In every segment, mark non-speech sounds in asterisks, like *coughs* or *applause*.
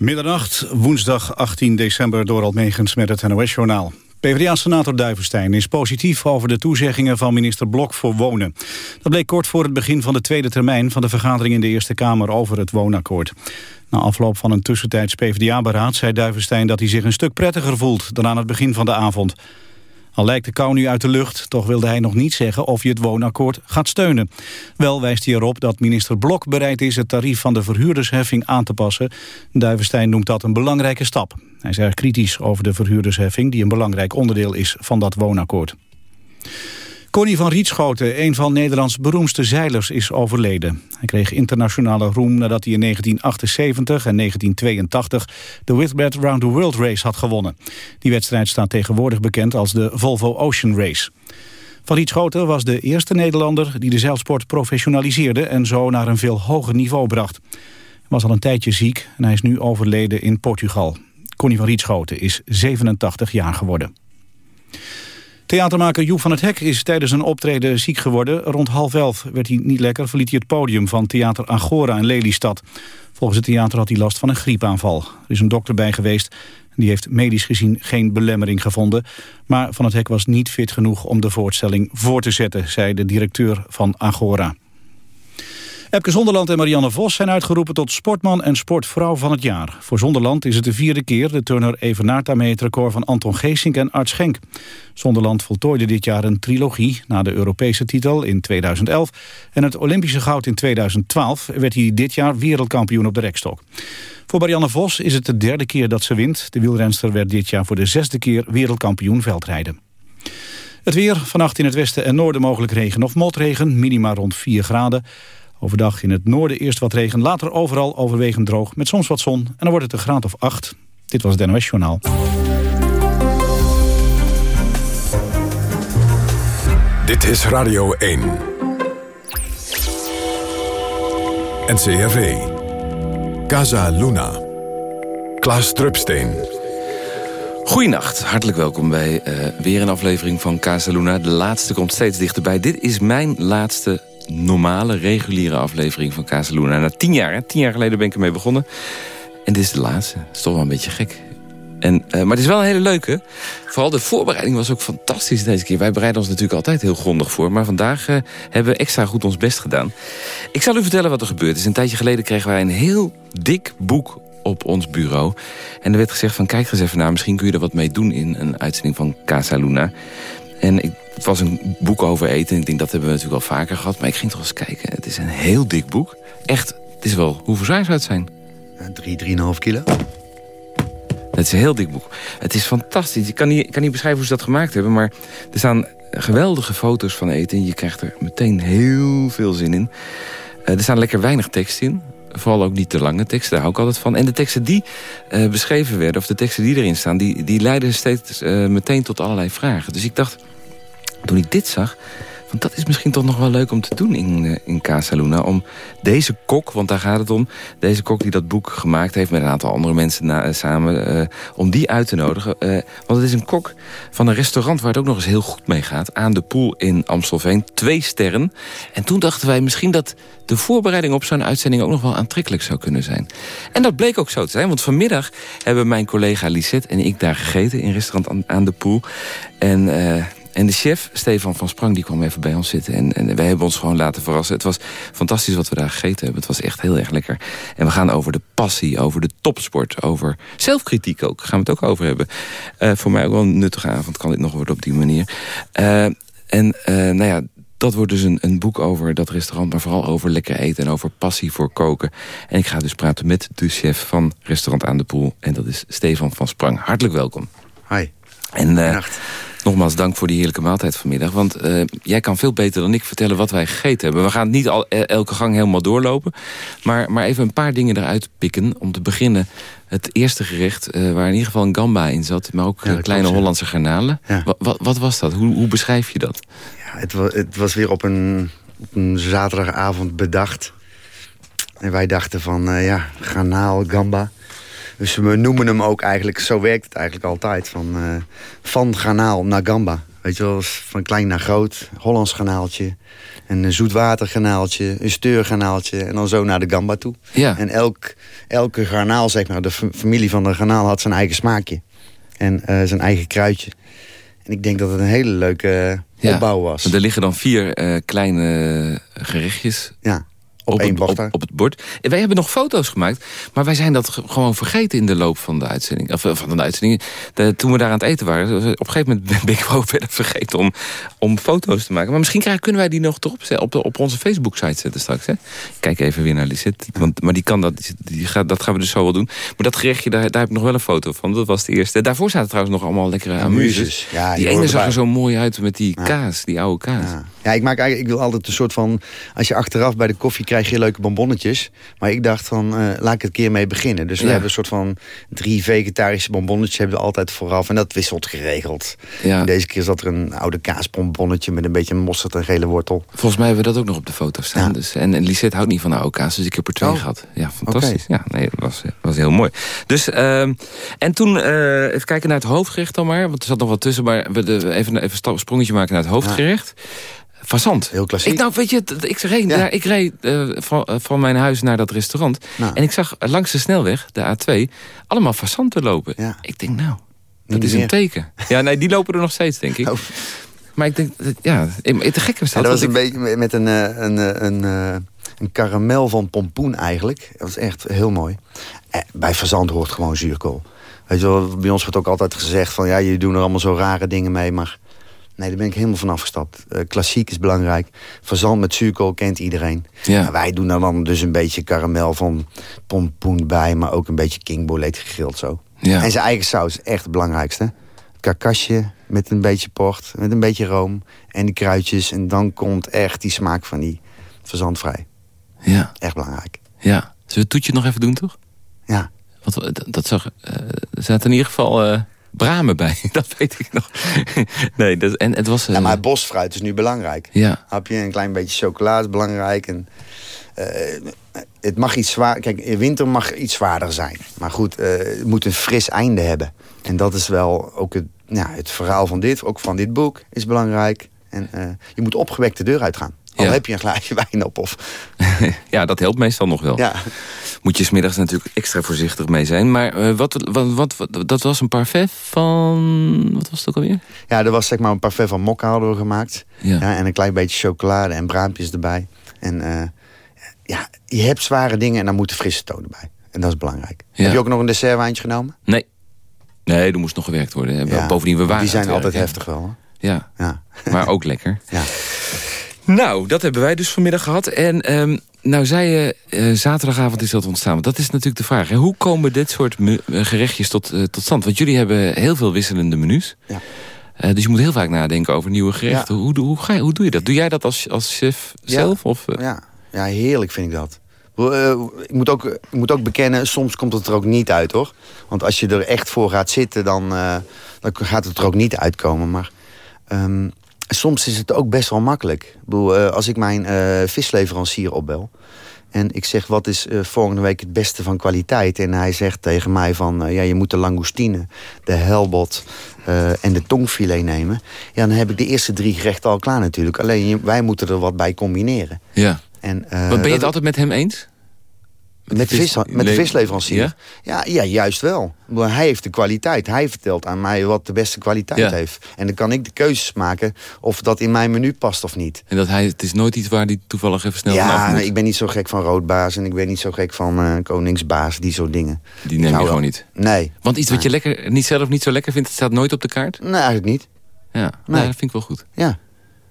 Middernacht, woensdag 18 december, door Almegens met het NOS-journaal. PvdA-senator Duivenstein is positief over de toezeggingen van minister Blok voor wonen. Dat bleek kort voor het begin van de tweede termijn van de vergadering in de Eerste Kamer over het woonakkoord. Na afloop van een tussentijds PvdA-beraad zei Duivenstein dat hij zich een stuk prettiger voelt dan aan het begin van de avond. Al lijkt de kou nu uit de lucht, toch wilde hij nog niet zeggen of je het woonakkoord gaat steunen. Wel wijst hij erop dat minister Blok bereid is het tarief van de verhuurdersheffing aan te passen. Duivenstein noemt dat een belangrijke stap. Hij is erg kritisch over de verhuurdersheffing die een belangrijk onderdeel is van dat woonakkoord. Connie van Rietschoten, een van Nederlands beroemdste zeilers, is overleden. Hij kreeg internationale roem nadat hij in 1978 en 1982 de Whitbread Round the World Race had gewonnen. Die wedstrijd staat tegenwoordig bekend als de Volvo Ocean Race. Van Rietschoten was de eerste Nederlander die de zeilsport professionaliseerde en zo naar een veel hoger niveau bracht. Hij was al een tijdje ziek en hij is nu overleden in Portugal. Connie van Rietschoten is 87 jaar geworden. Theatermaker Joep van het Hek is tijdens een optreden ziek geworden. Rond half elf werd hij niet lekker, verliet hij het podium van Theater Agora in Lelystad. Volgens het theater had hij last van een griepaanval. Er is een dokter bij geweest. Die heeft medisch gezien geen belemmering gevonden. Maar Van het Hek was niet fit genoeg om de voorstelling voor te zetten, zei de directeur van Agora. Epke Zonderland en Marianne Vos zijn uitgeroepen tot sportman en sportvrouw van het jaar. Voor Zonderland is het de vierde keer. De turner evenaart daarmee het record van Anton Geesink en Art Schenk. Zonderland voltooide dit jaar een trilogie. Na de Europese titel in 2011 en het Olympische goud in 2012... werd hij dit jaar wereldkampioen op de rekstok. Voor Marianne Vos is het de derde keer dat ze wint. De wielrenster werd dit jaar voor de zesde keer wereldkampioen veldrijden. Het weer, vannacht in het westen en noorden mogelijk regen of motregen, minima rond 4 graden. Overdag in het noorden eerst wat regen, later overal overwegend droog... met soms wat zon en dan wordt het een graad of 8. Dit was het NOS Journaal. Dit is Radio 1. NCRV. Casa Luna. Klaas Drupsteen. Goedenacht, hartelijk welkom bij uh, weer een aflevering van Casa Luna. De laatste komt steeds dichterbij. Dit is mijn laatste normale, reguliere aflevering van Casaluna. Na tien jaar, hè? tien jaar geleden ben ik ermee begonnen. En dit is de laatste. Dat is toch wel een beetje gek. En, uh, maar het is wel een hele leuke. Vooral de voorbereiding was ook fantastisch deze keer. Wij bereiden ons natuurlijk altijd heel grondig voor. Maar vandaag uh, hebben we extra goed ons best gedaan. Ik zal u vertellen wat er gebeurd is. Een tijdje geleden kregen wij een heel dik boek op ons bureau. En er werd gezegd van kijk eens even naar. Misschien kun je er wat mee doen in een uitzending van Casa Luna. En ik het was een boek over eten. Ik denk, dat hebben we natuurlijk al vaker gehad. Maar ik ging toch eens kijken. Het is een heel dik boek. Echt, het is wel... Hoeveel zou het zijn? Drie, drieënhalf kilo. Het is een heel dik boek. Het is fantastisch. Ik kan niet, ik kan niet beschrijven hoe ze dat gemaakt hebben. Maar er staan geweldige foto's van eten. Je krijgt er meteen heel veel zin in. Uh, er staan lekker weinig tekst in. Vooral ook niet te lange teksten, daar hou ik altijd van. En de teksten die uh, beschreven werden, of de teksten die erin staan... die, die leiden steeds uh, meteen tot allerlei vragen. Dus ik dacht, toen ik dit zag, want dat is misschien toch nog wel leuk om te doen in, uh, in Casa Luna. Om deze kok, want daar gaat het om. Deze kok die dat boek gemaakt heeft met een aantal andere mensen uh, samen. Uh, om die uit te nodigen. want het is een kok van een restaurant waar het ook nog eens heel goed mee gaat. Aan de Poel in Amstelveen. Twee sterren. En toen dachten wij misschien dat de voorbereiding op zo'n uitzending ook nog wel aantrekkelijk zou kunnen zijn. En dat bleek ook zo te zijn. Want vanmiddag hebben mijn collega Lisette en ik daar gegeten in restaurant aan, aan de Poel. En en de chef, Stefan van Sprang, die kwam even bij ons zitten. En, en wij hebben ons gewoon laten verrassen. Het was fantastisch wat we daar gegeten hebben. Het was echt heel erg lekker. En we gaan over de passie, over de topsport, over zelfkritiek ook. Gaan we het ook over hebben. Uh, voor mij ook wel een nuttige avond kan dit nog worden op die manier. Uh, en uh, nou ja, dat wordt dus een, een boek over dat restaurant, maar vooral over lekker eten en over passie voor koken. En ik ga dus praten met de chef van Restaurant aan de Poel. En dat is Stefan van Sprang. Hartelijk welkom. Hi. En, uh, Nogmaals dank voor die heerlijke maaltijd vanmiddag. Want uh, jij kan veel beter dan ik vertellen wat wij gegeten hebben. We gaan niet al, elke gang helemaal doorlopen. Maar, maar even een paar dingen eruit pikken. Om te beginnen het eerste gerecht uh, waar in ieder geval een gamba in zat. Maar ook ja, kleine Hollandse garnalen. Ja. Wat, wat, was dat? Hoe, hoe beschrijf je dat? Ja, het, was, het was weer op een, op een zaterdagavond bedacht. En wij dachten van, uh, ja, garnaal, gamba... Dus we noemen hem ook eigenlijk, zo werkt het eigenlijk altijd, van, uh, van garnaal naar gamba. Weet je wel, van klein naar groot. Hollands kanaaltje. Een zoetwaterganaaltje, een steurganaaltje en dan zo naar de gamba toe. Ja. En elk, elke garnaal, zeg maar, de familie van de garnaal had zijn eigen smaakje. En eh, zijn eigen kruidje. En ik denk dat het een hele leuke uh, opbouw was. Er liggen dan vier kleine gerechtjes ja op, één het, op, op, het bord. En wij hebben nog foto's gemaakt, maar wij zijn dat gewoon vergeten in de loop van de uitzending. Of van de uitzending. De, toen we daar aan het eten waren, op een gegeven moment ben ik wel *laughs* verder vergeten om, om foto's te maken. Maar misschien krijgen, kunnen wij die nog erop zetten, op, de, op onze Facebook-site zetten straks. Hè? Kijk even weer naar Lisette. Want, maar die kan dat, die gaat, dat gaan we dus zo wel doen. Maar dat gerechtje, daar, daar heb ik nog wel een foto van. Dat was de eerste. Daarvoor zaten trouwens nog allemaal lekkere amuses. Ja, die ene zag er zo mooi uit met die kaas, die oude kaas. Ja. ja, ik maak eigenlijk, ik wil altijd een soort van, als je achteraf bij de koffie krijg je leuke bonbonnetjes. Maar ik dacht van, uh, laat ik het keer mee beginnen. Dus we Ja. hebben een soort van drie vegetarische bonbonnetjes hebben we altijd vooraf. En dat wisselt geregeld. Ja. Deze keer zat er een oude kaasbonbonnetje met een beetje mosterd en gele wortel. Volgens mij hebben we dat ook nog op de foto staan. Ja. Dus, en, en Lisette houdt niet van oude kaas, dus ik heb er twee Oh. gehad. Ja, fantastisch. Ja, nee, dat was, was heel mooi. Dus, ehm, en toen, eh, even kijken naar het hoofdgerecht dan maar. Want er zat nog wat tussen, maar we de, even, even een sprongetje maken naar het hoofdgerecht. Fazant. Heel klassiek. Ik, nou, weet je, ik reed, Ja. daar- ik reed eh, van, eh, van mijn huis naar dat restaurant. Nou. En ik zag langs de snelweg, de A2, allemaal fazanten lopen. Ja. Ik denk, nou, dat is een teken. Ja, nee, die lopen er nog steeds, denk ik. Oh. Maar ik denk, ja, het te gekke was Ja, dat. was een ik- beetje met een, eh, een, eh, een, eh, een karamel van pompoen eigenlijk. Dat was echt heel mooi. Eh, bij fazant hoort gewoon zuurkool. Weet je wel, bij ons wordt ook altijd gezegd van... ja, jullie doen er allemaal zo rare dingen mee, maar... Nee, daar ben ik helemaal van afgestapt. Eh, klassiek is belangrijk. Fazant met zuurkool kent iedereen. Ja. Maar wij doen er dan dus een beetje karamel van pompoen bij... maar ook een beetje kingbolet gegrild zo. Ja. En zijn eigen saus echt het belangrijkste. Het karkasje met een beetje port, met een beetje room... en die kruidjes. En dan komt echt die smaak van die fazant vrij. Ja, Echt belangrijk. ja. Zullen we het toetje nog even doen, toch? Ja. Want we- dat, zag, eh, er zaten in ieder geval eh, bramen bij. *laughs* Dat weet ik nog. nee, dat, en het was... eh, ja, maar bosfruit is nu belangrijk. ja, Hapje, een klein beetje chocola is belangrijk. En, eh, het mag iets zwaar. Kijk, in winter mag iets zwaarder zijn. Maar goed, eh, het moet een fris einde hebben. En dat is wel ook het, ja, het verhaal van dit, ook van dit boek, is belangrijk. En eh, je moet opgewekt de deur uitgaan. Al Ja. heb je een glaasje *laughs* wijn op. Of, *laughs* ja, dat helpt meestal nog wel. ja. Moet je smiddags natuurlijk extra voorzichtig mee zijn. Maar eh, wat, wat, wat, wat- dat was een parfait van... Wat was het ook alweer? ja, er was zeg maar een parfait van mokka hadden we gemaakt. Ja. Ja, en een klein beetje chocolade en braampjes erbij. En eh, ja, je hebt zware dingen en dan moet er frisse tonen bij. En dat is belangrijk. Ja. Heb je ook nog een dessertwijntje genomen? Nee. Nee, er moest nog gewerkt worden. Bovendien, we waren Die zijn het altijd heftig wel. Hoor. Ja. ja. maar ook lekker. ja. *laughs* Nou, dat hebben wij dus vanmiddag gehad. En ehm, nou zei je, eh, zaterdagavond is dat ontstaan. Want dat is natuurlijk de vraag. Hè? Hoe komen dit soort eh, gerechtjes tot, eh, tot stand? Want jullie hebben heel veel wisselende menus. Ja. Dus je moet heel vaak nadenken over nieuwe gerechten. Hoe, hoe, ga je, hoe doe je dat? Doe jij dat als, als chef Ja. zelf? Of, eh? Ja. ja, heerlijk vind ik dat. Ik moet, ook, ik moet ook bekennen, soms komt het er ook niet uit, hoor. Want als je er echt voor gaat zitten, dan, dan gaat het er ook niet uitkomen. Maar ehm, soms is het ook best wel makkelijk. Ik bedoel, eh, als ik mijn eh, visleverancier opbel... en ik zeg, wat is eh, volgende week het beste van kwaliteit? En hij zegt tegen mij van, ja, je moet de langoustine, de helbot en de tongfilet nemen. Ja, dan heb ik de eerste drie gerechten al klaar natuurlijk. Alleen wij moeten er wat bij combineren. ja. En, Want ben je het altijd met hem eens? Met de, vis, met de visleverancier? Ja? Ja, ja, juist wel. Hij heeft de kwaliteit. Hij vertelt aan mij wat de beste kwaliteit Ja. heeft. En dan kan ik de keuzes maken of dat in mijn menu past of niet. En dat hij, het is nooit iets waar hij toevallig even snel van ja, moet. ik ben niet zo gek van roodbaas en ik ben niet zo gek van eh, koningsbaas, die soort dingen. Die neem je Nou, gewoon niet. Nee. Want iets wat je lekker, niet zelf niet zo lekker vindt, het staat nooit op de kaart? Nee, eigenlijk niet. Ja, Nee. nou, dat vind ik wel goed. Ja.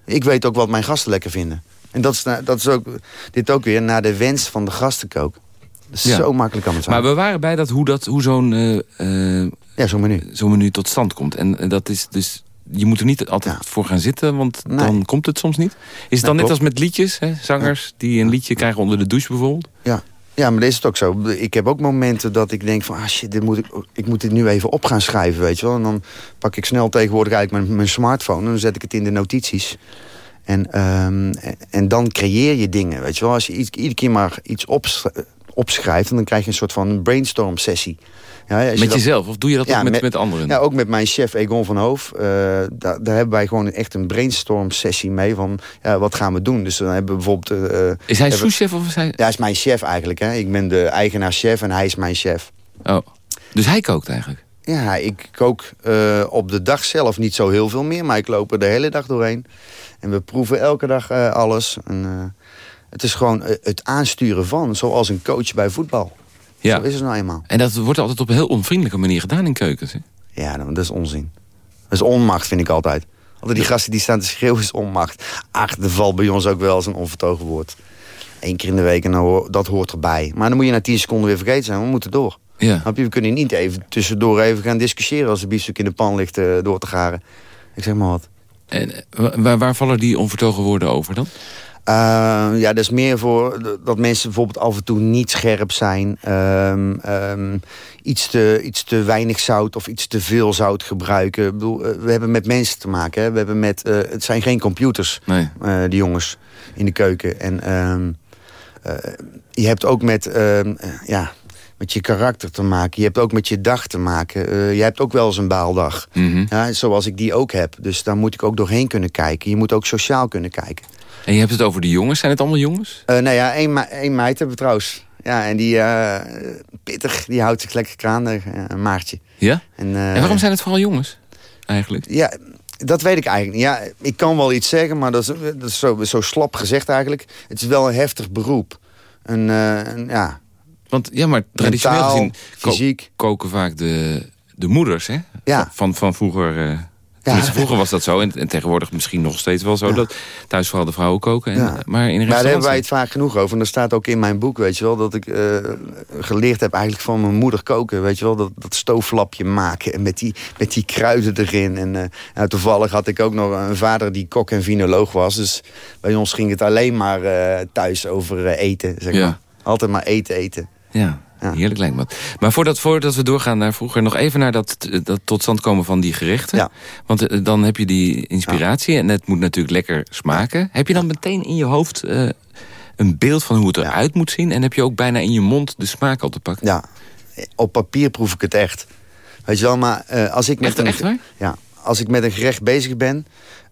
Ik weet ook wat mijn gasten lekker vinden. En dat is, dat is ook, dit ook weer naar de wens van de gasten Ja. zo makkelijk aan het zijn. Maar we waren bij dat hoe, dat, hoe zo'n eh, eh, Ja, zo'n menu. zo'n menu tot stand komt. En eh, dat is dus... Je moet er niet altijd Ja. voor gaan zitten, want Nee. dan komt het soms niet. Is het dan net klopt. als met liedjes, hè? zangers die een liedje krijgen onder de douche bijvoorbeeld? Ja. ja, maar dat is het ook zo. Ik heb ook momenten dat ik denk van... Ah shit, dit moet ik, ik moet dit nu even op gaan schrijven, weet je wel. En dan pak ik snel tegenwoordig eigenlijk mijn, mijn smartphone... en dan zet ik het in de notities. En, ehm, en, dan creëer je dingen, weet je wel. Als je iets, iedere keer maar iets opsch- opschrijft... en dan krijg je een soort van brainstorm sessie. Ja, met jezelf? Of doe je dat ja, ook met, met, anderen? Ja, ook met mijn chef Egon van Hoof. Uh, daar, daar, hebben wij gewoon echt een brainstorm sessie mee. Van ja, wat gaan we doen? Dus dan hebben we bijvoorbeeld... Uh, is hij souschef of is hij... Ja, hij is mijn chef eigenlijk. Hè. Ik ben de eigenaar-chef en hij is mijn chef. Oh, dus hij kookt eigenlijk? Ja, ik kook uh, op de dag zelf niet zo heel veel meer. Maar ik loop er de hele dag doorheen. En we proeven elke dag alles. En, het is gewoon het aansturen van. Zoals een coach bij voetbal. Ja. Zo is het nou eenmaal. En dat wordt altijd op een heel onvriendelijke manier gedaan in keukens, hè? Ja, dat is onzin. Dat is onmacht, vind ik altijd. Altijd die gasten die staan te schreeuwen is onmacht. Ach, er valt bij ons ook wel eens een onvertogen woord. Eén keer in de week, en dat hoort erbij. Maar dan moet je na tien seconden weer vergeten zijn. We moeten door. Ja. We kunnen niet even tussendoor even gaan discussiëren... als de biefstuk in de pan ligt uh, door te garen. Ik zeg maar wat. En eh, waar, waar vallen die onvertogen woorden over dan? Uh, ja, dat is meer voor dat mensen bijvoorbeeld af en toe niet scherp zijn. Uh, um, iets, te, iets te weinig zout of iets te veel zout gebruiken. Ik bedoel, uh, we hebben met mensen te maken. Hè? We hebben met, uh, het zijn geen computers, nee. Uh, die jongens in de keuken. En um, je hebt ook met, ehm, ja, met je karakter te maken. Je hebt ook met je dag te maken. je hebt ook wel eens een baaldag. Mm -hmm. ja, zoals ik die ook heb. Dus daar moet ik ook doorheen kunnen kijken. Je moet ook sociaal kunnen kijken. En je hebt het over de jongens. Zijn het allemaal jongens? Uh, nou ja, één, één meid hebben we trouwens. Ja, en die uh, pittig, die houdt zich lekker kraanig, uh, een maartje. Ja? En, en, waarom zijn het vooral jongens, eigenlijk? Ja, dat weet ik eigenlijk niet. Ja, ik kan wel iets zeggen, maar dat is, dat is zo, zo slap gezegd eigenlijk. Het is wel een heftig beroep. Een, een ja... Want ja, maar traditioneel gezien fysiek. koken vaak de, de moeders, hè? Ja. Van, van vroeger vroeger was dat zo. En, en, tegenwoordig misschien nog steeds wel zo. Dat thuis vooral de vrouwen koken. En, Maar in Maar daar hebben wij het vaak genoeg over. En er staat ook in mijn boek, weet je wel... dat ik uh, geleerd heb eigenlijk van mijn moeder koken. Weet je wel, dat, dat stooflapje maken. En met die, met die kruiden erin. En uh, nou, toevallig had ik ook nog een vader die kok en vinoloog was. Dus bij ons ging het alleen maar uh, thuis over eten, zeg maar. Altijd maar eten, eten. Ja. Ja. Heerlijk lijkt me. Maar voordat, voordat we doorgaan naar vroeger... nog even naar dat, dat tot stand komen van die gerechten. Ja. Want eh, dan heb je die inspiratie en het moet natuurlijk lekker smaken. Heb je dan meteen in je hoofd uh, een beeld van hoe het eruit moet zien... en heb je ook bijna in je mond de smaak al te pakken? Ja, op papier proef ik het echt. Weet je wel, maar uh, als ik met echt, een... Echt waar? Ja, als ik met een gerecht bezig ben...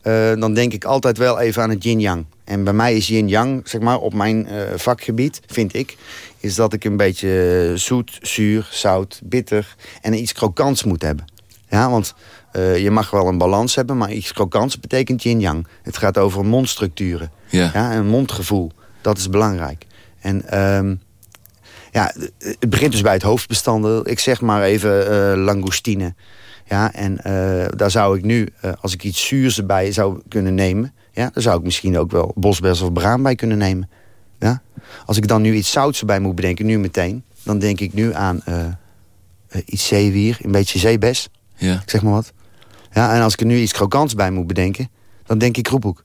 Uh, dan denk ik altijd wel even aan het yin-yang. En bij mij is yin-yang, zeg maar, op mijn uh, vakgebied, vind ik... is dat ik een beetje zoet, zuur, zout, bitter... en iets krokants moet hebben. Ja, want uh, je mag wel een balans hebben... maar iets krokants betekent yin-yang. Het gaat over mondstructuren. Ja. ja. Een mondgevoel. Dat is belangrijk. En... Um, ja, het begint dus bij het hoofdbestandel. Ik zeg maar even uh, langoustine. Ja, en uh, daar zou ik nu, uh, als ik iets zuurs erbij zou kunnen nemen... Ja, dan zou ik misschien ook wel bosbes of braan bij kunnen nemen. Ja? Als ik dan nu iets zouts erbij moet bedenken, nu meteen... dan denk ik nu aan uh, iets zeewier, een beetje zeebes. Ja. Ik zeg maar wat. Ja, en als ik er nu iets krokants bij moet bedenken... dan denk ik roephoek.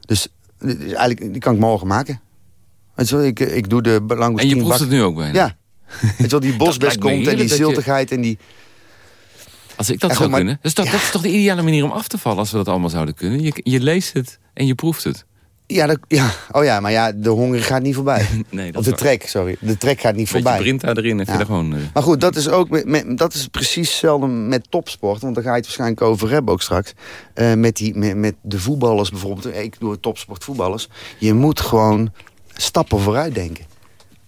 Dus, dus eigenlijk, die kan ik morgen maken. Weet je ik, ik doe de langoustine... En je proeft het nu ook bijna? Ja. Weet je wel, die *laughs* bosbes komt en die ziltigheid en die... Als ik dat zou kunnen. Dat is, toch, dat is toch de ideale manier om af te vallen als we dat allemaal zouden kunnen. Je, je leest het en je proeft het. Ja, dat, ja, oh ja, maar ja, de honger gaat niet voorbij. *laughs* nee, dat of de trek, sorry. De trek gaat niet voorbij. Erin, heb je er gewoon... Uh... Maar goed, dat is, ook met, dat is precies hetzelfde met topsport. Want daar ga je het waarschijnlijk over hebben ook straks. Uh, met, die, met, met de voetballers bijvoorbeeld. Ik doe topsport voetballers. Je moet gewoon stappen vooruit denken.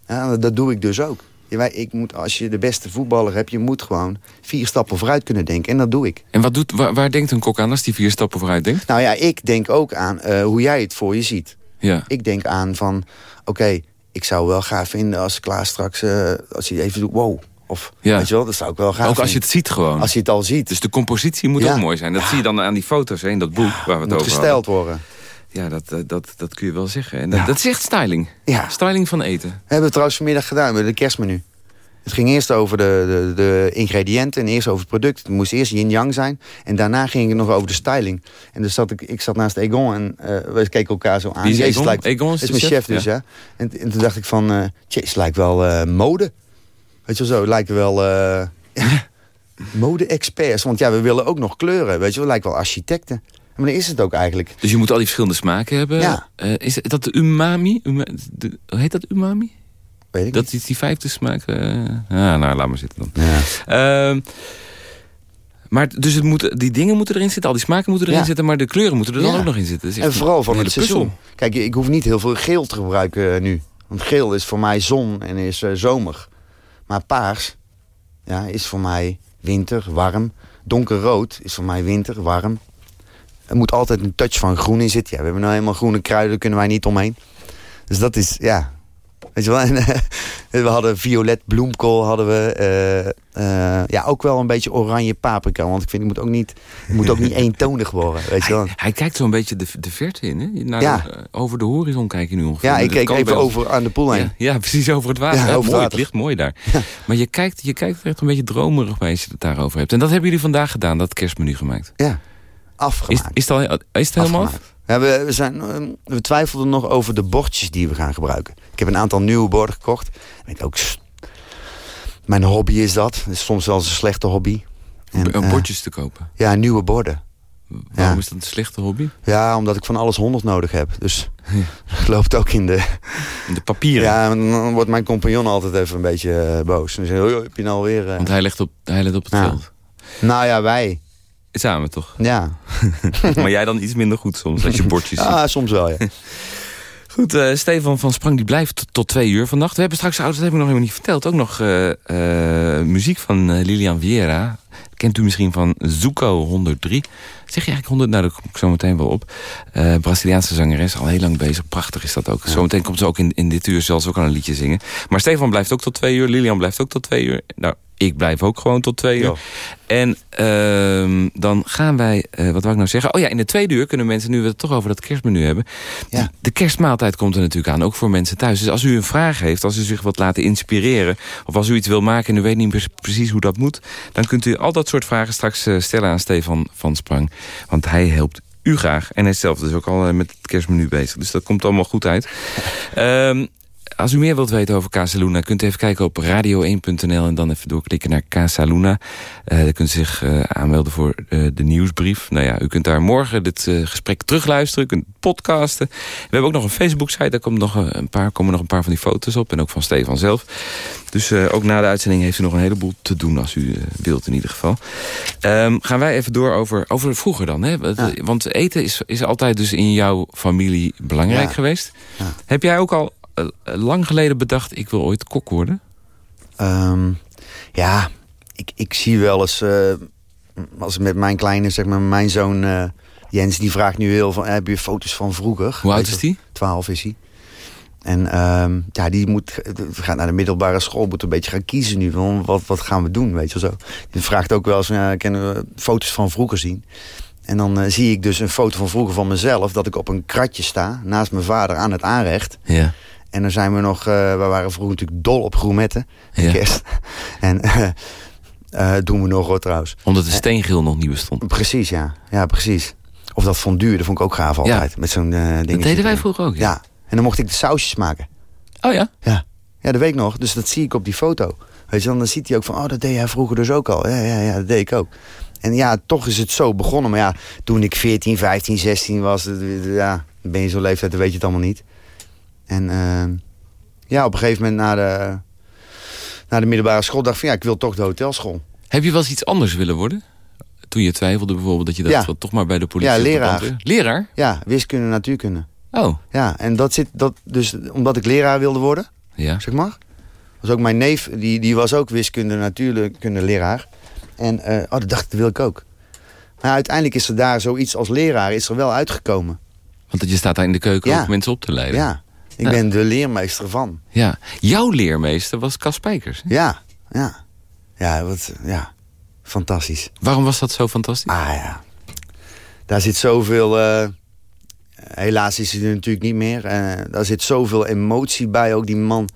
Ja, dat doe ik dus ook. Ja, ik moet, als je de beste voetballer hebt, je moet gewoon vier stappen vooruit kunnen denken. En dat doe ik. En wat doet, waar, denkt een kok aan als die vier stappen vooruit denkt? Nou ja, ik denk ook aan uh, hoe jij het voor je ziet. Ja. Ik denk aan van, oké, ik zou wel gaaf vinden als Klaas straks, uh, als hij even doet, wow. Of, ja. weet je wel, dat zou ik wel gaaf Ook als je het ziet gewoon. Als je het al ziet. Dus de compositie moet ook mooi zijn. Dat zie je dan aan die foto's, hè, in dat boek waar we het over gesteld worden. Ja, dat, eh, dat, dat kun je wel zeggen. En dat, dat is echt styling. Ja. Styling van eten. We hebben we trouwens vanmiddag gedaan met de kerstmenu. Het ging eerst over de, de, de, ingrediënten en eerst over het product. Het moest eerst yin-yang zijn. En daarna ging het nog over de styling. En dus zat ik, ik zat naast Egon en uh, we keken elkaar zo aan. Wie is Egon? Lijkt, Egon is, is mijn chef, dus, ja. En, en, toen dacht ik van, uh, het lijkt wel uh, mode. Weet je wel zo, lijkt wel... *laughs* mode-experts. Want ja, we willen ook nog kleuren. Weet je, we lijken wel architecten. Maar dan is het ook eigenlijk. Dus je moet al die verschillende smaken hebben. Ja. is dat de umami? Uma, de, heet dat umami? Weet ik Dat niet. is die vijfde smaak. eh ah, nou, laat maar zitten dan. Ja. Ehm, maar dus het moet, die dingen moeten erin zitten, al die smaken moeten erin Ja. zitten, maar de kleuren moeten er dan ook nog in zitten. Echt En vooral van het puzzel. seizoen. Kijk, ik hoef niet heel veel geel te gebruiken eh, nu. Want geel is voor mij zon en is eh, zomer. Maar paars ja, is voor mij winter, warm. Donkerrood is voor mij winter, warm. Er moet altijd een touch van groen in zitten. Ja, we hebben nou helemaal groene kruiden, daar kunnen wij niet omheen. Dus dat is, ja... Weet je wel, en, eh, *laughs* we hadden violet bloemkool, hadden we... eh, eh, ja, ook wel een beetje oranje paprika. Want ik vind, het moet ook niet, het moet ook niet *laughs* eentonig worden, weet je wel. Hij, hij kijkt zo'n beetje de, de verte in, hè? Naar Ja. de- over de horizon kijk je nu ongeveer. Ja, ik keek even over aan de poel heen. Ja, ja, precies over het water. Ja, over het mooi, water. het ligt mooi daar. Maar je kijkt, je kijkt er echt een beetje dromerig bij als je het daarover hebt. En dat hebben jullie vandaag gedaan, dat kerstmenu gemaakt. Ja, afgemaakt. is, het, al, is het helemaal af? Ja, we, we, zijn, eh, we twijfelden nog over de bordjes die we gaan gebruiken. Ik heb een aantal nieuwe borden gekocht. En ik ook, mijn hobby is dat. Is soms wel eens een slechte hobby. En, eh, bordjes te kopen. ja, nieuwe borden. Waarom ja. is dat een slechte hobby? Ja, omdat ik van alles honderd nodig heb. Dus *laughs* loopt ook in de... De papieren. Ja, dan wordt mijn compagnon altijd even een beetje eh, boos. En dan zegt hij, "Hoi, heb je nou alweer... eh?" Want hij legt op, hij let op het Ja. veld. Nou ja, wij. Samen toch? Ja. *laughs* maar jij dan iets minder goed soms als je bordjes *laughs* ziet. Ah, soms wel, ja. *laughs* Goed, eh, Stefan van Sprang die blijft tot, twee uur vannacht. We hebben straks, dat heb ik nog helemaal niet verteld, ook nog eh, eh, muziek van Lilian Vieira. Kent u misschien van Zuko 103? Zeg je eigenlijk 100? Nou, daar kom ik zo meteen wel op. Braziliaanse zangeres, al heel lang bezig. Prachtig is dat ook. Zometeen komt ze ook in, in dit uur zelfs ook al een liedje zingen. Maar Stefan blijft ook tot twee uur. Lilian blijft ook tot twee uur. Nou, ik blijf ook gewoon tot twee uur. En ehm, dan gaan wij, eh, wat wou ik nou zeggen? Oh ja, in de tweede uur kunnen mensen, nu we het toch over dat kerstmenu hebben. Ja. De kerstmaaltijd komt er natuurlijk aan, ook voor mensen thuis. Dus als u een vraag heeft, als u zich wat laten inspireren... of als u iets wil maken en u weet niet pre- precies hoe dat moet... dan kunt u al dat soort vragen straks eh, stellen aan Stefan van Sprang. Want hij helpt u graag. En hij is zelf dus ook al eh, met het kerstmenu bezig. Dus dat komt allemaal goed uit. *laughs* Ehm, als u meer wilt weten over Casaluna, kunt u even kijken op radio1.nl... en dan even doorklikken naar Casaluna. Eh dan kunt u zich eh, aanmelden voor eh, de nieuwsbrief. Nou ja, u kunt daar morgen dit gesprek terugluisteren. U kunt podcasten. We hebben ook nog een Facebook-site. Daar komen nog een paar, komen nog een paar van die foto's op. En ook van Stefan zelf. Dus ook na de uitzending heeft u nog een heleboel te doen... als u wilt in ieder geval. Ehm, gaan wij even door over, over vroeger dan. Hè? Want, Ja. Want eten is, is altijd dus in jouw familie belangrijk Ja. geweest. Ja. Heb jij ook al lang geleden bedacht... ik wil ooit kok worden? Ehm, ja, ik, ik zie wel eens... eh, als ik met mijn kleine, zeg maar, mijn zoon eh, Jens... die vraagt nu heel van, heb je foto's van vroeger? Hoe oud is die? 12 is hij. En ehm, ja, die moet, gaat naar de middelbare school, moet een beetje gaan kiezen nu. Van wat, wat gaan we doen, weet je wel zo. Die vraagt ook wel eens, ja, kunnen we foto's van vroeger zien? En dan eh, zie ik dus een foto van vroeger van mezelf... dat ik op een kratje sta, naast mijn vader aan het aanrecht. Ja. En dan zijn we nog, eh, we waren vroeger natuurlijk dol op groemetten. En Ja. kerst. *laughs* En eh, eh, doen we nog hoor trouwens. Omdat de steengil nog niet bestond. Precies, ja. Ja, precies. Of dat fondue, dat vond ik ook gaaf altijd. Met zo'n ding. Dat deden wij vroeger ook, ja. Ja. En dan mocht ik de sausjes maken. Oh ja? Ja. Ja, dat weet ik nog. Dus dat zie ik op die foto. Weet je, dan, dan ziet hij ook van, oh, dat deed hij vroeger dus ook al. Ja, ja, ja, dat deed ik ook. En ja, toch is het zo begonnen. Maar ja, toen ik 14, 15, 16 was, ja, ben je zo'n leeftijd, dan weet je het allemaal niet. En eh, ja, op een gegeven moment na de, na de middelbare school dacht ik van, ja, ik wil toch de hotelschool. Heb je wel eens iets anders willen worden? Toen je twijfelde bijvoorbeeld dat je dat Ja. wel toch maar bij de politie... Ja, leraar. Leraar? Ja, wiskunde, natuurkunde. Oh, Ja, en dat zit, dat, dus omdat ik leraar wilde worden, ja. zeg maar. Was ook mijn neef, die, die was ook wiskunde, natuurkunde leraar. En eh, oh, dat dacht ik, dat wil ik ook. Maar uiteindelijk is er daar zoiets als leraar is er wel uitgekomen. Want je staat daar in de keuken Ja. ook mensen op te leiden. Ja, ik ben de leermeester van. Ja. Jouw leermeester was Cas Spijkers. hè? Ja, ja. Ja, wat, ja. Fantastisch. Waarom was dat zo fantastisch? Ah ja. Daar zit zoveel... eh, helaas is hij er natuurlijk niet meer. Eh, daar zit zoveel emotie bij. Ook die man...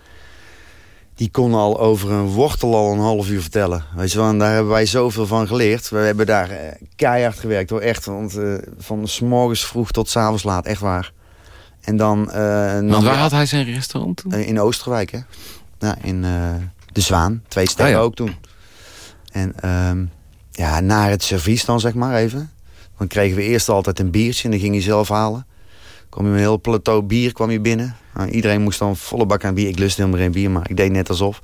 Die kon al over een wortel al een half uur vertellen. Weet je wel, en daar hebben wij zoveel van geleerd. We hebben daar eh, keihard gewerkt hoor, echt. Want van s morgens vroeg tot s avonds laat, echt waar. En dan... eh, Want waar had hij zijn restaurant toen? eh, in Oosterwijk, hè? Ja, in eh, De Zwaan. Twee sterren Oh ja. ook toen. En ehm, ja, naar het servies dan, zeg maar even. Dan kregen we eerst altijd een biertje en dan ging hij zelf halen. kwam je een heel plateau bier kwam je binnen. Nou, iedereen moest dan volle bak aan bier. Ik lustte helemaal geen bier, maar ik deed net alsof.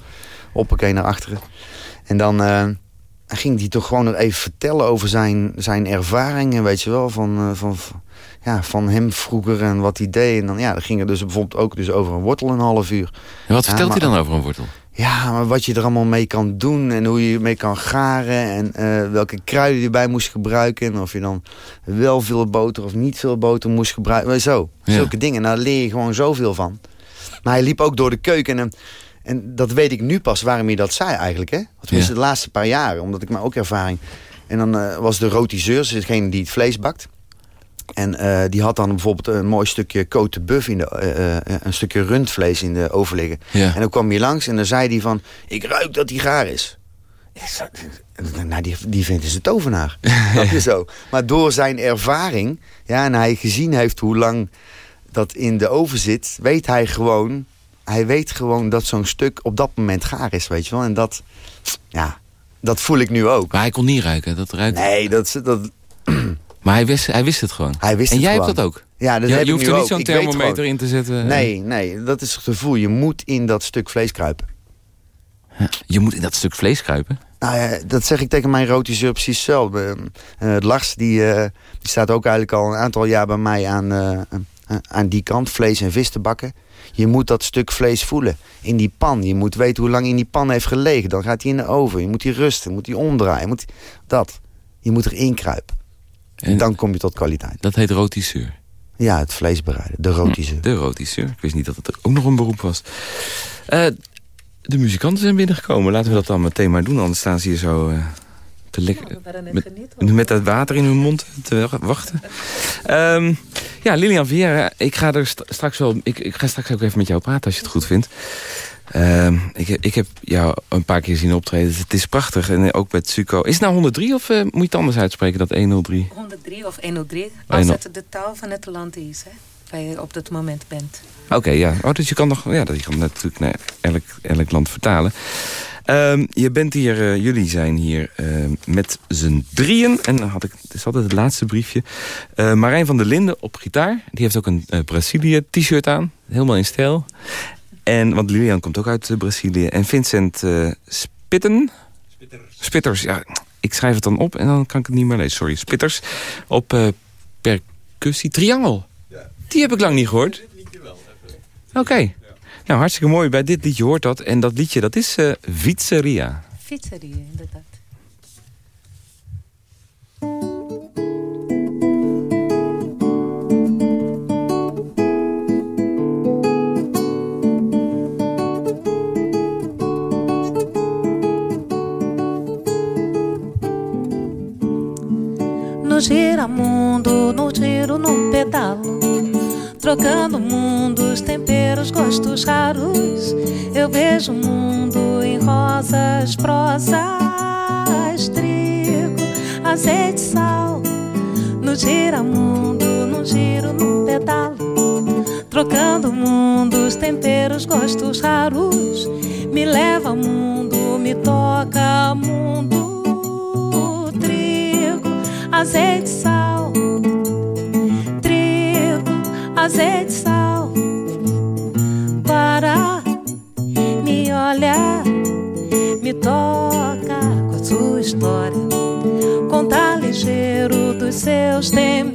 Hoppakee naar achteren. En dan uh, ging hij toch gewoon even vertellen over zijn, zijn ervaringen, weet je wel. Van, uh, van, ja, van hem vroeger en wat hij deed. En dan, ja, dan ging het dus bijvoorbeeld ook dus over een wortel een half uur. En wat vertelt hij dan over een wortel? Ja, maar wat je er allemaal mee kan doen en hoe je mee kan garen... en uh, welke kruiden je bij moest gebruiken... en of je dan wel veel boter of niet veel boter moest gebruiken. Zo, ja. zulke dingen. Daar leer je gewoon zoveel van. Maar hij liep ook door de keuken en... En dat weet ik nu pas waarom hij dat zei eigenlijk. Hè? Tenminste ja. de laatste paar jaren. Omdat ik maar ook ervaring... En dan uh, was de rotiseur, dus degene die het vlees bakt. En uh, die had dan bijvoorbeeld een mooi stukje cote buff, in de, uh, een stukje rundvlees in de oven liggen. Ja. En dan kwam hij langs en dan zei hij van, ik ruik dat die gaar is. Nou, die, die vindt is een tovenaar. *laughs* dat is *laughs* zo. Maar door zijn ervaring, ja, en hij gezien heeft hoe lang dat in de oven zit, weet hij gewoon, hij weet gewoon dat zo'n stuk op dat moment gaar is, weet je wel. En dat, ja, dat voel ik nu ook. Maar hij kon niet ruiken, dat ruikt... Nee, dat... dat *clears throat* maar hij wist, hij wist het gewoon. Hij wist en het jij gewoon. hebt dat ook? Ja, dat Ja, heb je hoeft er niet zo'n thermometer in te zetten. Nee, nee, dat is het gevoel. Je moet in dat stuk vlees kruipen. Je moet in dat stuk vlees kruipen. Nou ja, dat zeg ik tegen mijn rotiseur precies hetzelfde. Uh, Lars, die, uh, die staat ook eigenlijk al een aantal jaar bij mij aan, uh, aan die kant. Vlees en vis te bakken. Je moet dat stuk vlees voelen in die pan. Je moet weten hoe lang in die pan heeft gelegen. Dan gaat hij in de oven. Je moet die rusten, moet die omdraaien. Moet dat. Je moet erin kruipen. En dan kom je tot kwaliteit. Dat heet rotisseur. Ja, het vlees bereiden. De rotiseur. De rotisseur. Ik wist niet dat het ook nog een beroep was. Uh, de muzikanten zijn binnengekomen. Laten we dat dan meteen maar doen. Anders staan ze hier zo uh, te lekker... met, met dat water in hun mond te wachten. um, ja, Lilian Vieira. Ik ga er st straks wel... Ik, ik ga straks ook even met jou praten als je het goed vindt. Uh, ik, ik heb jou een paar keer zien optreden. Het is prachtig. En ook met Suco. Is het nou 103 of uh, moet je het anders uitspreken, dat 103? 103 of 103. Als het de taal van het land is, hè, waar je op dat moment bent. Oké, okay, ja. Oh, dus je kan nog, ja, je kan natuurlijk naar elk, elk land vertalen. Um, je bent hier, uh, jullie zijn hier uh, met z'n drieën. En dan had ik, het is altijd het laatste briefje. Uh, Marijn van der Linden op gitaar. Die heeft ook een Brazilië t-shirt aan. Helemaal in stijl. En, want Lilian komt ook uit Brazilië. En Vincent Spitten. Spitters. Spitters, ja. Ik schrijf het dan op en dan kan ik het niet meer lezen. Sorry, Spitters. Op percussie. Triangel. Ja. Die heb ik lang niet gehoord. Oké. Okay. Nou, hartstikke mooi. Bij dit liedje hoort dat. En dat liedje, dat is uh, Pizzeria. Inderdaad. no giramundo, no giro, no pedalo. Trocando mundos, temperos, gostos raros. Eu vejo o mundo em rosas, prosas, trigo, azeite, sal. No giramundo, no giro, no pedalo. Trocando mundos, temperos, gostos raros. Me leva ao mundo, me toca mundo azeite, azeite, sal. Para, me olha, me toca com a sua história. Conta ligeiro dos seus temperos.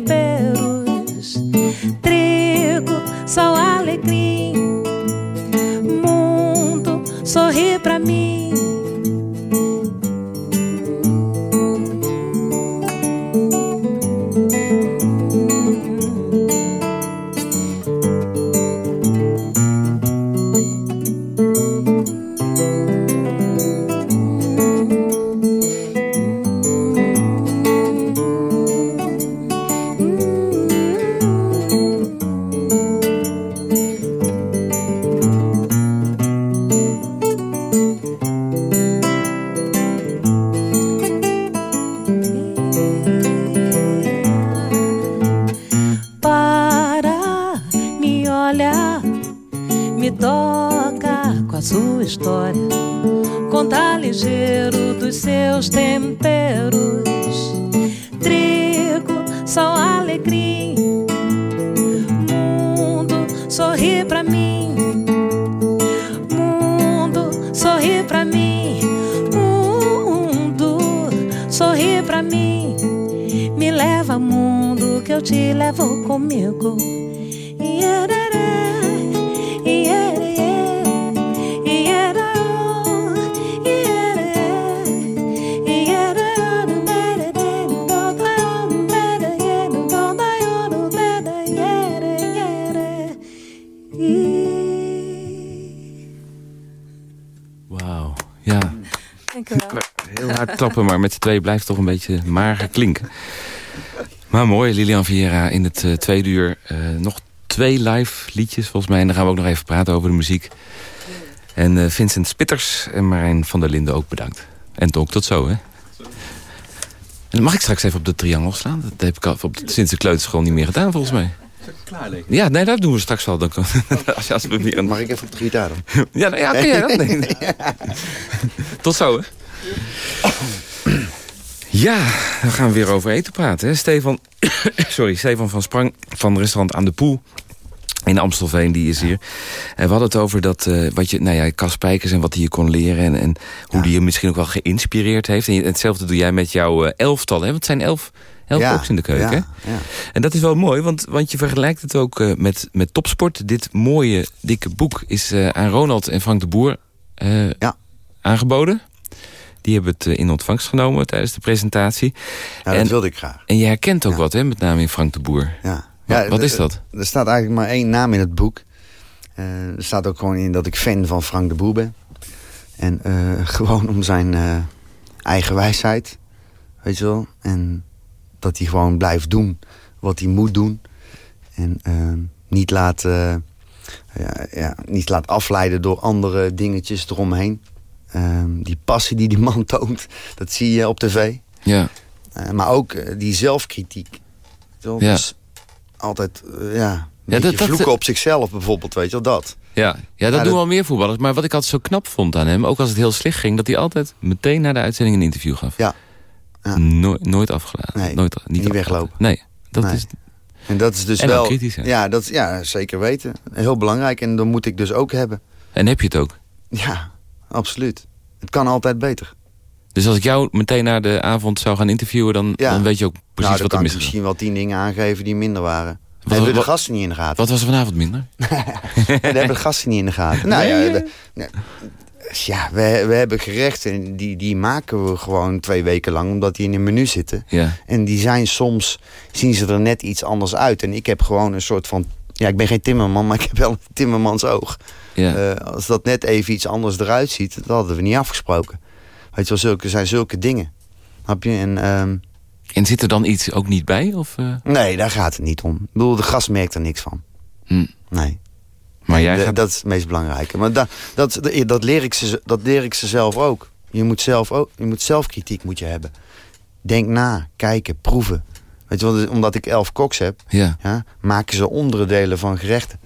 Temperos, trigo, sal, alegria, sorri pra mim. Mundo, sorri pra mim. Mundo, sorri pra mim. Me leva, mundo, que eu te levo comigo. *laughs* klappen, maar met z'n twee blijft toch een beetje mager klinken. Maar mooi, Lilian Vieira in het uh, tweede uur. Uh, nog twee live liedjes volgens mij. En dan gaan we ook nog even praten over de muziek. En uh, Vincent Spitters en Marijn van der Linden ook bedankt. En ook tot zo, hè? En mag ik straks even op de triangel slaan? Dat heb ik al op de, sinds de kleuterschool niet meer gedaan, volgens mij. Klaar, ja, nee, dat doen we straks wel. Dan, *laughs* als, als we weer een... Mag ik even op de gitaar dan? ja, nou, ja, kun jij dat? Nee. *laughs* Tot zo, hè? Ja, dan gaan we weer over eten praten. Hè? Stefan, *coughs* sorry, Stefan van Sprang van restaurant Aan de Poel in Amstelveen, die is hier. En we hadden het over dat, uh, wat je, nou ja, Cas en wat hij je kon leren... en, en hoe ja. die je misschien ook wel geïnspireerd heeft. En hetzelfde doe jij met jouw uh, elftal, hè? Want het zijn elf, elf ja, in de keuken, ja, En dat is wel mooi, want, want je vergelijkt het ook uh, met, met topsport. Dit mooie, dikke boek is aan Ronald en Frank de Boer aangeboden. Die hebben het eh, in ontvangst genomen tijdens de presentatie. Ja, en, dat wilde ik graag. En je herkent ook wat, hè, met name in Frank de Boer. Ja. ja wat is dat? Er staat eigenlijk maar één naam in het boek. Uh, er staat ook gewoon in dat ik fan van Frank de Boer ben. En uh, *laughs* gewoon om zijn uh, eigen wijsheid. Weet je wel? En dat hij gewoon blijft doen wat hij moet doen. En niet laat, ja, ja, niet laat afleiden door andere dingetjes eromheen. Ehm, die passie die die man *laughs* toont, dat zie je op tv. Ja. Uh, maar ook uh, die zelfkritiek. Ja. Dus altijd, uh, ja, ja, dat, vloeken op zichzelf bijvoorbeeld, weet je wel, dat. Ja, ja dat doen wel meer voetballers. Maar wat ik altijd zo knap vond aan hem, ook als het heel slecht ging... dat hij altijd meteen na de uitzending een interview gaf. Ja. ja. nooit nooit afgelaten. Nee, nooit, niet, niet weglopen. Nee, dat nee. is... En dat is dus en wel... kritisch, ja, dat, ja, zeker weten. Heel belangrijk en dat moet ik dus ook hebben. En heb je het ook? Ja, absoluut. Het kan altijd beter. Dus als ik jou meteen na de avond zou gaan interviewen... dan, dan weet je ook precies nou, wat er mis is. misschien wel tien dingen aangeven die minder waren. We hebben de gasten niet in de gaten. Wat was er vanavond minder? *laughs* we hebben de gasten niet in de gaten. Nou ja, de, ja we, we hebben gerechten die, die maken we gewoon twee weken lang... omdat die in een menu zitten. Ja. En die zijn soms, zien ze er net iets anders uit. En ik heb gewoon een soort van... Ja, ik ben geen timmerman, maar ik heb wel een timmermans oog. Ja. Uh, als dat net even iets anders eruit ziet, dat hadden we niet afgesproken. Weet je wel, zulke, zijn zulke dingen. Heb je? En, um... en zit er dan iets ook niet bij? Of, uh... Nee, daar gaat het niet om. Ik bedoel, de gast merkt er niks van. Hm. Nee. Maar jij de, gaat... Dat is het meest belangrijke. Maar da, dat, dat, leer ik ze, dat leer ik ze zelf ook. Je moet zelf ook, je moet zelfkritiek moet je hebben. Denk na, kijken, proeven. Weet je wel, omdat ik elf koks heb, ja. Ja, maken ze onderdelen van gerechten.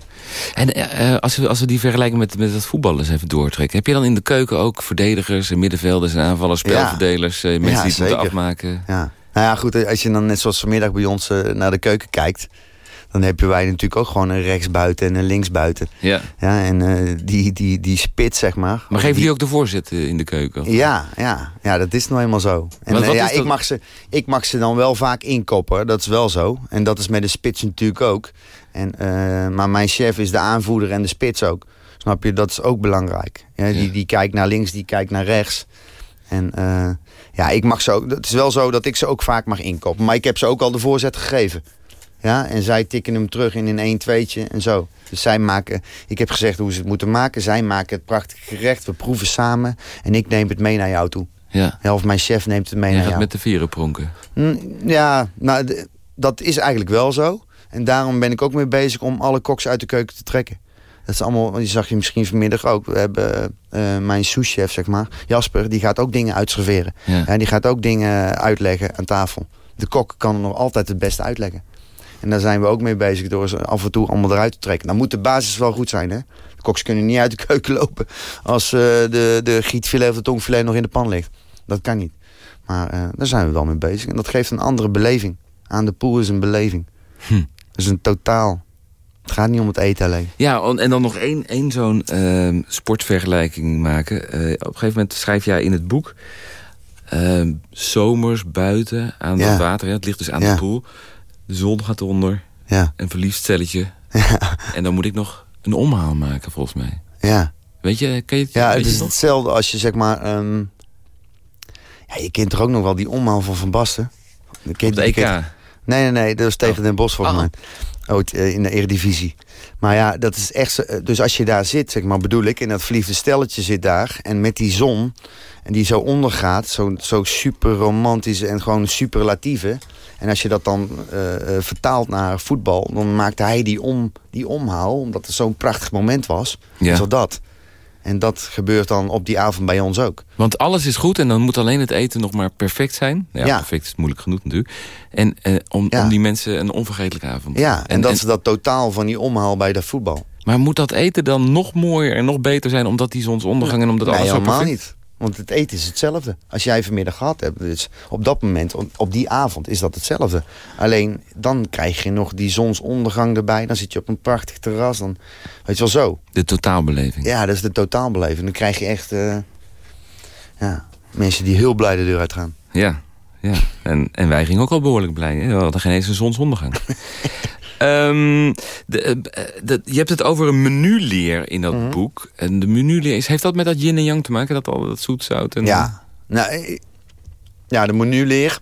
En uh, als, we, als we die vergelijking met, met het voetballen eens even doortrekken... heb je dan in de keuken ook verdedigers, en middenvelders en aanvallers... spelverdelers, ja. uh, mensen ja, die het moeten afmaken? Ja. Nou ja, goed, als je dan net zoals vanmiddag bij ons uh, naar de keuken kijkt... dan hebben wij natuurlijk ook gewoon een rechtsbuiten en een linksbuiten. Ja. ja en uh, die, die, die spits, zeg maar. Maar geven die ook de voorzet in de keuken? Ja, ja, ja, dat is nou eenmaal zo. En ja, dat... ik, mag ze, ik mag ze dan wel vaak inkoppen, dat is wel zo. En dat is met de spits natuurlijk ook. En, uh, maar mijn chef is de aanvoerder en de spits ook. Snap je? Dat is ook belangrijk. Ja, die, ja. die kijkt naar links, die kijkt naar rechts. En uh, ja, ik mag ze ook. Het is wel zo dat ik ze ook vaak mag inkoppen. Maar ik heb ze ook al de voorzet gegeven. Ja, en zij tikken hem terug in een 1 2 en zo. Dus zij maken, ik heb gezegd hoe ze het moeten maken. Zij maken het prachtig gerecht. We proeven samen. En ik neem het mee naar jou toe. Ja. Of mijn chef neemt het mee je naar gaat jou. met de vieren pronken. Ja, nou, dat is eigenlijk wel zo. En daarom ben ik ook mee bezig om alle koks uit de keuken te trekken. Dat is allemaal, die zag je misschien vanmiddag ook. We hebben uh, mijn souschef, zeg maar, Jasper, die gaat ook dingen uitserveren. Ja. Ja, die gaat ook dingen uitleggen aan tafel. De kok kan er nog altijd het beste uitleggen. En daar zijn we ook mee bezig door ze af en toe allemaal eruit te trekken. Dan moet de basis wel goed zijn, hè? De koks kunnen niet uit de keuken lopen als uh, de, de gietfilet of de tongfilet nog in de pan ligt. Dat kan niet. Maar uh, daar zijn we wel mee bezig. En dat geeft een andere beleving. Aan de poel is een beleving. Hm. Is een totaal Het gaat niet om het eten alleen. Ja, en dan nog één, één zo'n ehm, sportvergelijking maken. Eh, op een gegeven moment schrijf jij in het boek... ehm, zomers buiten aan Ja. het water. Ja, het ligt dus aan Ja. de poel. De zon gaat onder. Ja, Een verliefd stelletje. En dan moet ik nog een omhaal maken, volgens mij. ja. Weet je, ken je het? Ja, het is nog? hetzelfde als je zeg maar... ehm, ja, je kent toch ook nog wel die omhaal van Van Basten? Op de EK. Nee, nee, nee, dat was tegen Den Bosch volgens Oh. mij. Ooit eh, in de Eredivisie. Maar ja, dat is echt... zo- eh, Dus als je daar zit, zeg maar, bedoel ik... en dat verliefde stelletje zit daar... en met die zon, en die zo ondergaat... zo, zo super romantisch en gewoon superlatieve... en als je dat dan eh, vertaalt naar voetbal... dan maakte hij die, om, die omhaal, omdat het zo'n prachtig moment was. Ja. Zo dat. En dat gebeurt dan op die avond bij ons ook. Want alles is goed en dan moet alleen het eten nog maar perfect zijn. Ja, Ja. perfect is moeilijk genoeg natuurlijk. En eh, om, Ja. om die mensen een onvergetelijke avond. Ja, en, dat is dat totaal van die omhaal bij de voetbal. Maar moet dat eten dan nog mooier en nog beter zijn... omdat die zonsondergang en omdat nee, alles zo helemaal perfect... niet. Want het eten is hetzelfde. Als jij vanmiddag gehad hebt, dus op dat moment, op, die avond, is dat hetzelfde. Alleen dan krijg je nog die zonsondergang erbij. Dan zit je op een prachtig terras. Dan, weet je wel zo. De totaalbeleving. Ja, dat is de totaalbeleving. Dan krijg je echt eh, ja, mensen die heel blij de deur uitgaan. Ja, ja. En, en wij gingen ook al behoorlijk blij. Hè? We hadden geen eens een zonsondergang. *laughs* Ehm, de, eh, de- je hebt het over een menuleer in dat Mhm. boek. En de menuleer, is, heeft dat met dat yin en yang te maken? Dat al dat zoet, zout en... Ja, nou, eh, ja de menuleer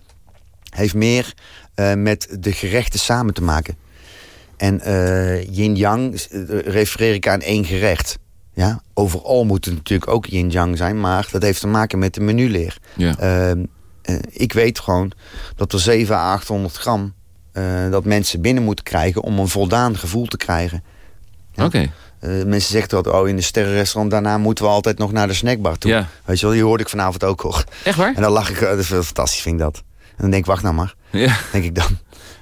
heeft meer eh, met de gerechten samen te maken. En eh yin-yang eh, refereer ik aan één gerecht. Ja? Overal moet het natuurlijk ook yin-yang zijn, maar dat heeft te maken met de menuleer. Ja. Ehm, eh, ik weet gewoon dat er 700 à 800 gram eh, dat mensen binnen moeten krijgen om een voldaan gevoel te krijgen. Ja. Oké, Eh, mensen zeggen dat, oh in een sterrenrestaurant, daarna moeten we altijd nog naar de snackbar toe. Ja. Weet je wel, die hoorde ik vanavond ook al. echt waar? En dan lach ik, eh, dat is fantastisch vind ik dat. En dan denk ik, wacht nou maar, Ja. denk ik dan.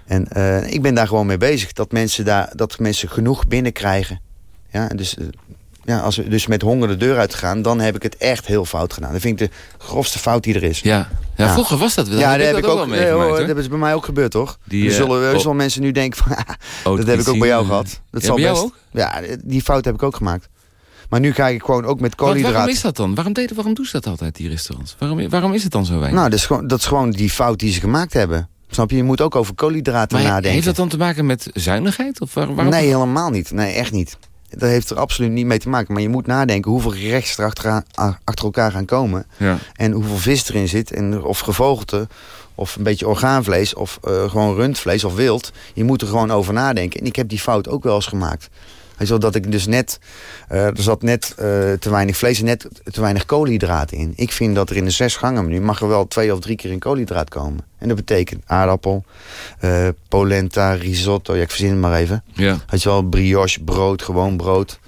En ik ben daar gewoon mee bezig, dat mensen, daar, dat mensen genoeg binnenkrijgen. Ja, en dus, ja, als we dus met honger de deur uitgaan, dan heb ik het echt heel fout gedaan. Dat vind ik de grofste fout die er is. Ja. Ja, Ja. vroeger was dat. Dat ja, dat heb ik ook wel nee, dat ze bij mij ook gebeurd, toch? Die, er zullen oh. wel mensen nu denken van, *laughs* dat heb ik ook bij jou gehad. Dat Ja, zal bij jou best. ook? Ja, die fout heb ik ook gemaakt. Maar nu kijk ik gewoon ook met Want waarom koolhydraten. is dat dan? Waarom, deden, waarom doen ze dat altijd, die restaurants? Waarom, waarom is het dan zo weinig? Nou, dat is, gewoon, dat is gewoon die fout die ze gemaakt hebben. Snap je? Je moet ook over koolhydraten maar nadenken. heeft dat dan te maken met zuinigheid? Of waar, waarom? Nee, helemaal niet. Nee, echt niet. Dat heeft er absoluut niet mee te maken. Maar je moet nadenken hoeveel gerechten er achter, achter elkaar gaan komen. Ja. En hoeveel vis erin zit. En of gevogelte. Of een beetje orgaanvlees. Of eh, gewoon rundvlees of wild. Je moet er gewoon over nadenken. En ik heb die fout ook wel eens gemaakt. Weet je wel, dat ik dus net... eh, er zat net eh, te weinig vlees en net te weinig koolhydraten in. Ik vind dat er in een zes gangen menu... mag er wel twee of drie keer in koolhydraat komen. En dat betekent aardappel, eh, polenta, risotto. Ja, ik verzin het maar even. Ja. Weet je wel, brioche, brood, gewoon brood.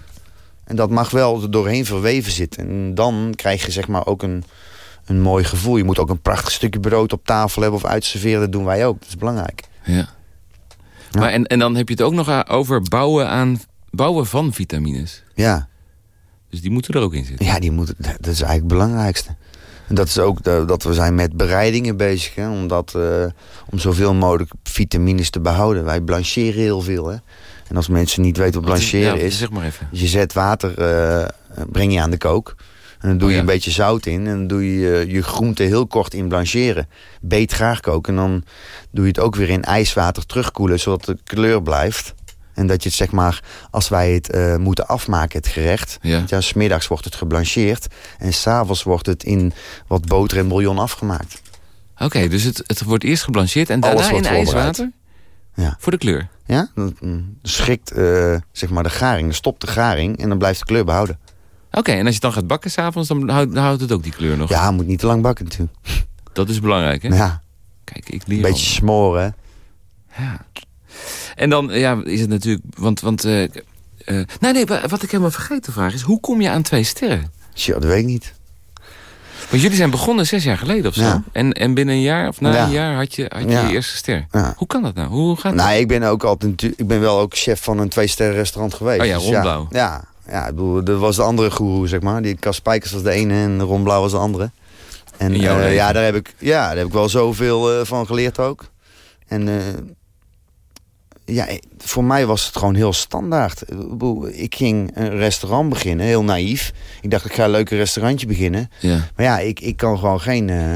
En dat mag wel er doorheen verweven zitten. En dan krijg je zeg maar ook een, een mooi gevoel. Je moet ook een prachtig stukje brood op tafel hebben of uitserveren. Dat doen wij ook. Dat is belangrijk. Ja. Maar en, en dan heb je het ook nog over bouwen, aan, bouwen van vitamines. Ja, Dus die moeten er ook in zitten. ja die moeten, dat is eigenlijk het belangrijkste. En dat is ook de- dat we zijn met bereidingen bezig. Hè, om, dat, eh, om zoveel mogelijk vitamines te behouden. Wij blancheren heel veel. Hè. En als mensen niet weten wat Wat is- blancheren ja, is... Zeg maar even. Je zet water, eh, breng je aan de kook. En dan doe Oh, je ja. een beetje zout in. En dan doe je je groente heel kort in blancheren. Beet graag koken. En dan doe je het ook weer in ijswater terugkoelen. Zodat de kleur blijft. En dat je het zeg maar, als wij het eh, moeten afmaken, het gerecht. Ja. Ja, smiddags wordt het geblancheerd. En s'avonds wordt het in wat boter en bouillon afgemaakt. Oké, dus het, het wordt eerst geblancheerd en daarna in ijswater? Ja. Voor de kleur? Ja? Dan schrikt eh, zeg maar de garing. Dan stopt de garing en dan blijft de kleur behouden. Oké, en als je dan gaat bakken s'avonds, dan houdt, dan houdt het ook die kleur nog? Ja, moet niet te lang bakken natuurlijk. Dat is belangrijk, hè? Ja, Kijk, ik leer een beetje smoren. hè. Ja. En dan ja, is het natuurlijk... Want, want eh, nee, nee, wa- wat ik helemaal vergeten te vragen is... hoe kom je aan twee sterren? Tja, dat weet ik niet. Want jullie zijn begonnen zes jaar geleden of zo. Ja. En, en binnen een jaar of na Ja. een jaar had je, had je Ja. je eerste ster. Hoe kan dat nou? Hoe gaat dat? Nou, ik ben ook altijd ik ben wel ook chef van een twee-sterren restaurant geweest. Oh ja, Dus Ron Blauw. Ja, ja, ik bedoel, dat was de andere goeroe, zeg maar. Die Cas Spijkers was de ene en Ron Blauw was de andere. En eh, ja, daar heb ik, ja, daar heb ik wel zoveel van geleerd ook. En ja, voor mij was het gewoon heel standaard. Ik ging een restaurant beginnen, heel naïef. Ik dacht, ik ga een leuk restaurantje beginnen. Ja. Maar ja, ik, ik kan gewoon geen uh,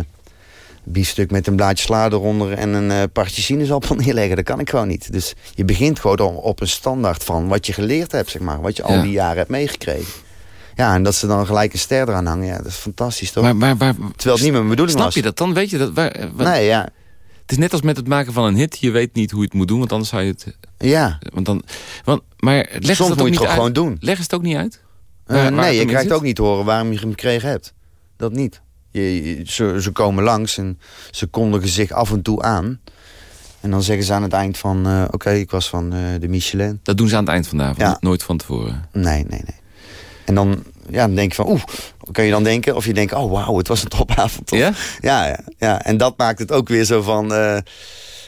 biefstuk met een blaadje sla eronder... en een uh, partje sinaasappel *laughs* neerleggen. Dat kan ik gewoon niet. Dus je begint gewoon op een standaard van wat je geleerd hebt, zeg maar. Wat je al die jaren hebt meegekregen. Ja, en dat ze dan gelijk een ster eraan hangen. Ja, dat is fantastisch, toch? Maar, maar, maar, Terwijl het niet mijn bedoeling snap was. je dat dan? Weet je dat? Waar, eh, wat- Nee, ja. Het is net als met het maken van een hit. Je weet niet hoe je het moet doen, want anders zou je het... Ja, Want dan, want, maar leg soms dat moet je het gewoon doen. Leg het ook niet uit. Eh, Waar- nee, het je krijgt zit? ook niet te horen waarom je hem gekregen hebt. Dat niet. Je, je- ze, ze komen langs en ze kondigen zich af en toe aan. En dan zeggen ze aan het eind van... eh, Oké, ik was van eh, de Michelin. Dat doen ze aan het eind van de avond, Ja. nooit van tevoren. Nee, nee, nee. En dan, ja, dan denk je van... Oeh, kan je dan denken? Of je denkt, oh wauw, het was een topavond. toch? Ja? Ja, ja, ja. En dat maakt het ook weer zo van... eh,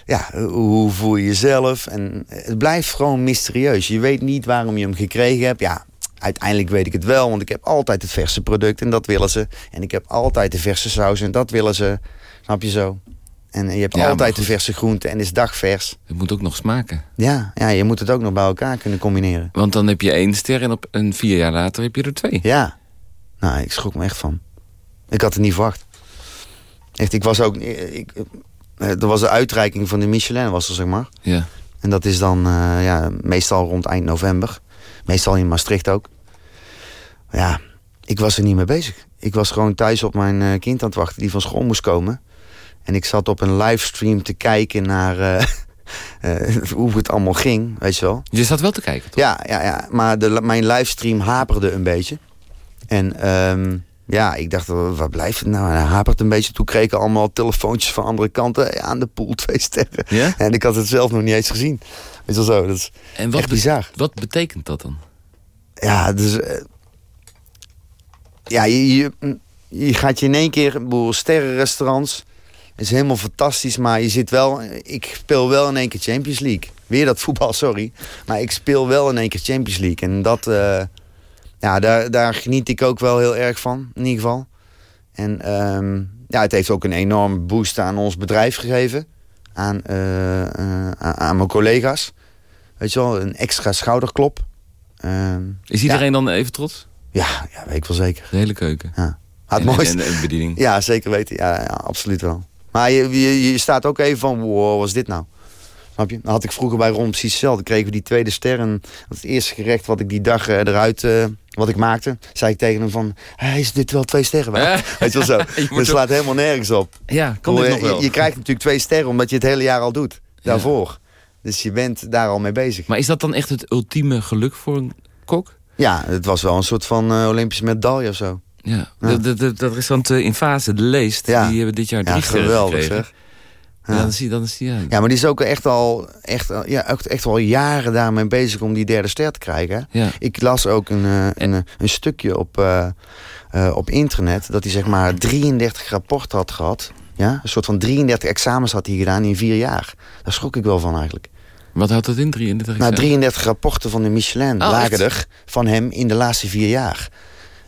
ja, hoe voel je jezelf? En het blijft gewoon mysterieus. Je weet niet waarom je hem gekregen hebt. Ja, uiteindelijk weet ik het wel. Want ik heb altijd het verse product en dat willen ze. En ik heb altijd de verse saus en dat willen ze. Snap je zo? En je hebt Ja, altijd de verse groente en is dagvers. Het moet ook nog smaken. Ja, ja, je moet het ook nog bij elkaar kunnen combineren. Want dan heb je één ster en, op, en vier jaar later heb je er twee. Ja. Nou, ik schrok me echt van. Ik had het niet verwacht. Echt, ik was ook... Ik, eh, er was de uitreiking van de Michelin, was er zeg maar. Ja. En dat is dan eh, ja, meestal rond eind november. Meestal in Maastricht ook. Ja, ik was er niet mee bezig. Ik was gewoon thuis op mijn eh, kind aan het wachten die van school moest komen. En ik zat op een livestream te kijken naar *laughs* hoe het allemaal ging, weet je wel. Je zat wel te kijken, toch? Ja, ja, ja. maar de, mijn livestream haperde een beetje. En ehm, ja, ik dacht, waar blijft het nou? En hij hapert een beetje. Toen kregen allemaal telefoontjes van andere kanten. Aan de pool twee sterren. Ja? En ik had het zelf nog niet eens gezien. Weet je wel zo, dat is En wat, echt bizar. wat betekent dat dan? Ja, dus... eh, ja, je, je, je gaat je in één keer... ik bedoel, sterrenrestaurants is helemaal fantastisch. Maar je zit wel... Ik speel wel in één keer Champions League. Weer dat voetbal, *laughs* sorry. Maar ik speel wel in één keer Champions League. En dat... eh, ja, daar, daar geniet ik ook wel heel erg van. In ieder geval. En ehm, ja, het heeft ook een enorme boost aan ons bedrijf gegeven. Aan, eh, eh, aan, mijn collega's. Weet je wel, een extra schouderklop. Ehm, Is iedereen dan even trots? ja, ja, weet ik wel zeker. De hele keuken. Ja. En- het mooiste... En, en de bediening. Ja, zeker weten. Ja, ja absoluut wel. Maar je, je, je staat ook even van, wow, wat is dit nou? Snap je? Dan had ik vroeger bij Ron precies hetzelfde. Kregen we die tweede ster. En het eerste gerecht wat ik die dag eh, eruit, eh, wat ik maakte, zei ik tegen hem van, hij is dit wel twee sterren waard? Eh. Weet je wel zo? *laughs* Je Dat ook- slaat helemaal nergens op. Ja, kan dit nog wel. Je, je krijgt natuurlijk twee sterren omdat je het hele jaar al doet. Daarvoor. Dus je bent daar al mee bezig. Maar is dat dan echt het ultieme geluk voor een kok? Ja, het was wel een soort van eh, Olympische medaille of zo. Ja, de, de, dat restaurant eh, in fase, de Leest, Ja. die hebben dit jaar drie Ja, sterren geweldig gekregen. zeg. Ja. Dan zie je, dan zie je, ja. Ja, maar die is ook echt al, echt, al- ja, echt, echt al jaren daarmee bezig om die derde ster te krijgen. Ja. Ik las ook een, eh, een, eh, een stukje op, eh, eh, op internet dat hij zeg maar 33 rapporten had gehad. Ja? Een soort van 33 examens had hij gedaan in vier jaar. Daar schrok ik wel van eigenlijk. Wat houdt dat in? 33 Nou, examen? 33 rapporten van de Michelin Oh, lagen er van hem in de laatste vier jaar.